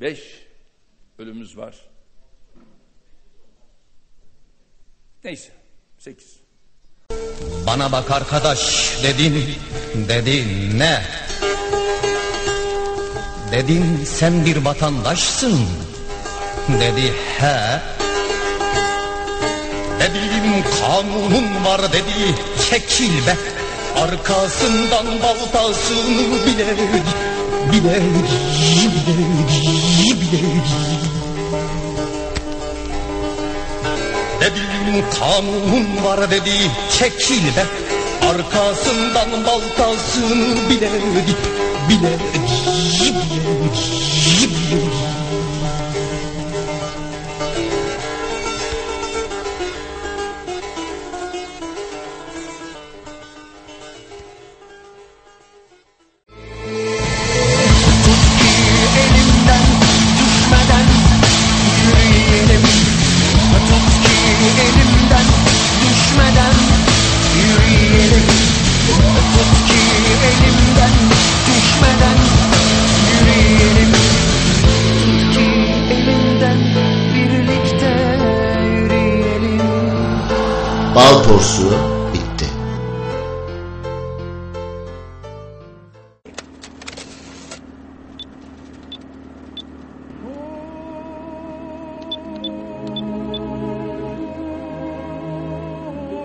5 e, ölümümüz var. Neyse 8. Bana bak arkadaş dedin, dedin ne? Dedin sen bir vatandaşsın. Dedi he. Dedim kanunun var dedi. Çekil be. Arkasından baltasını bile bile bile bile. Dedim kanun var dedi. Çekil be. Arkasından baltasını bile bile Bitti.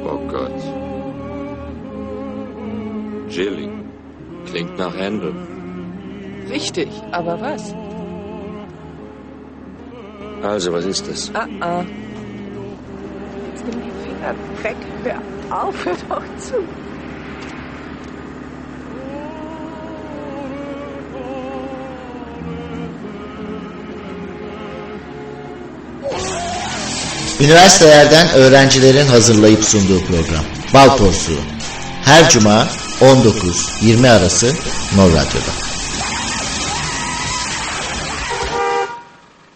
Oh Gott. Jilly. Klingt nach Händel. Richtig, aber was? Also, was ist das? Ah, ah. Finger weg. Hör auf, hör doch zu. Üniversitelerden öğrencilerin hazırlayıp sunduğu program Bal. Her cuma 19-20 arası Nor Radyo'da.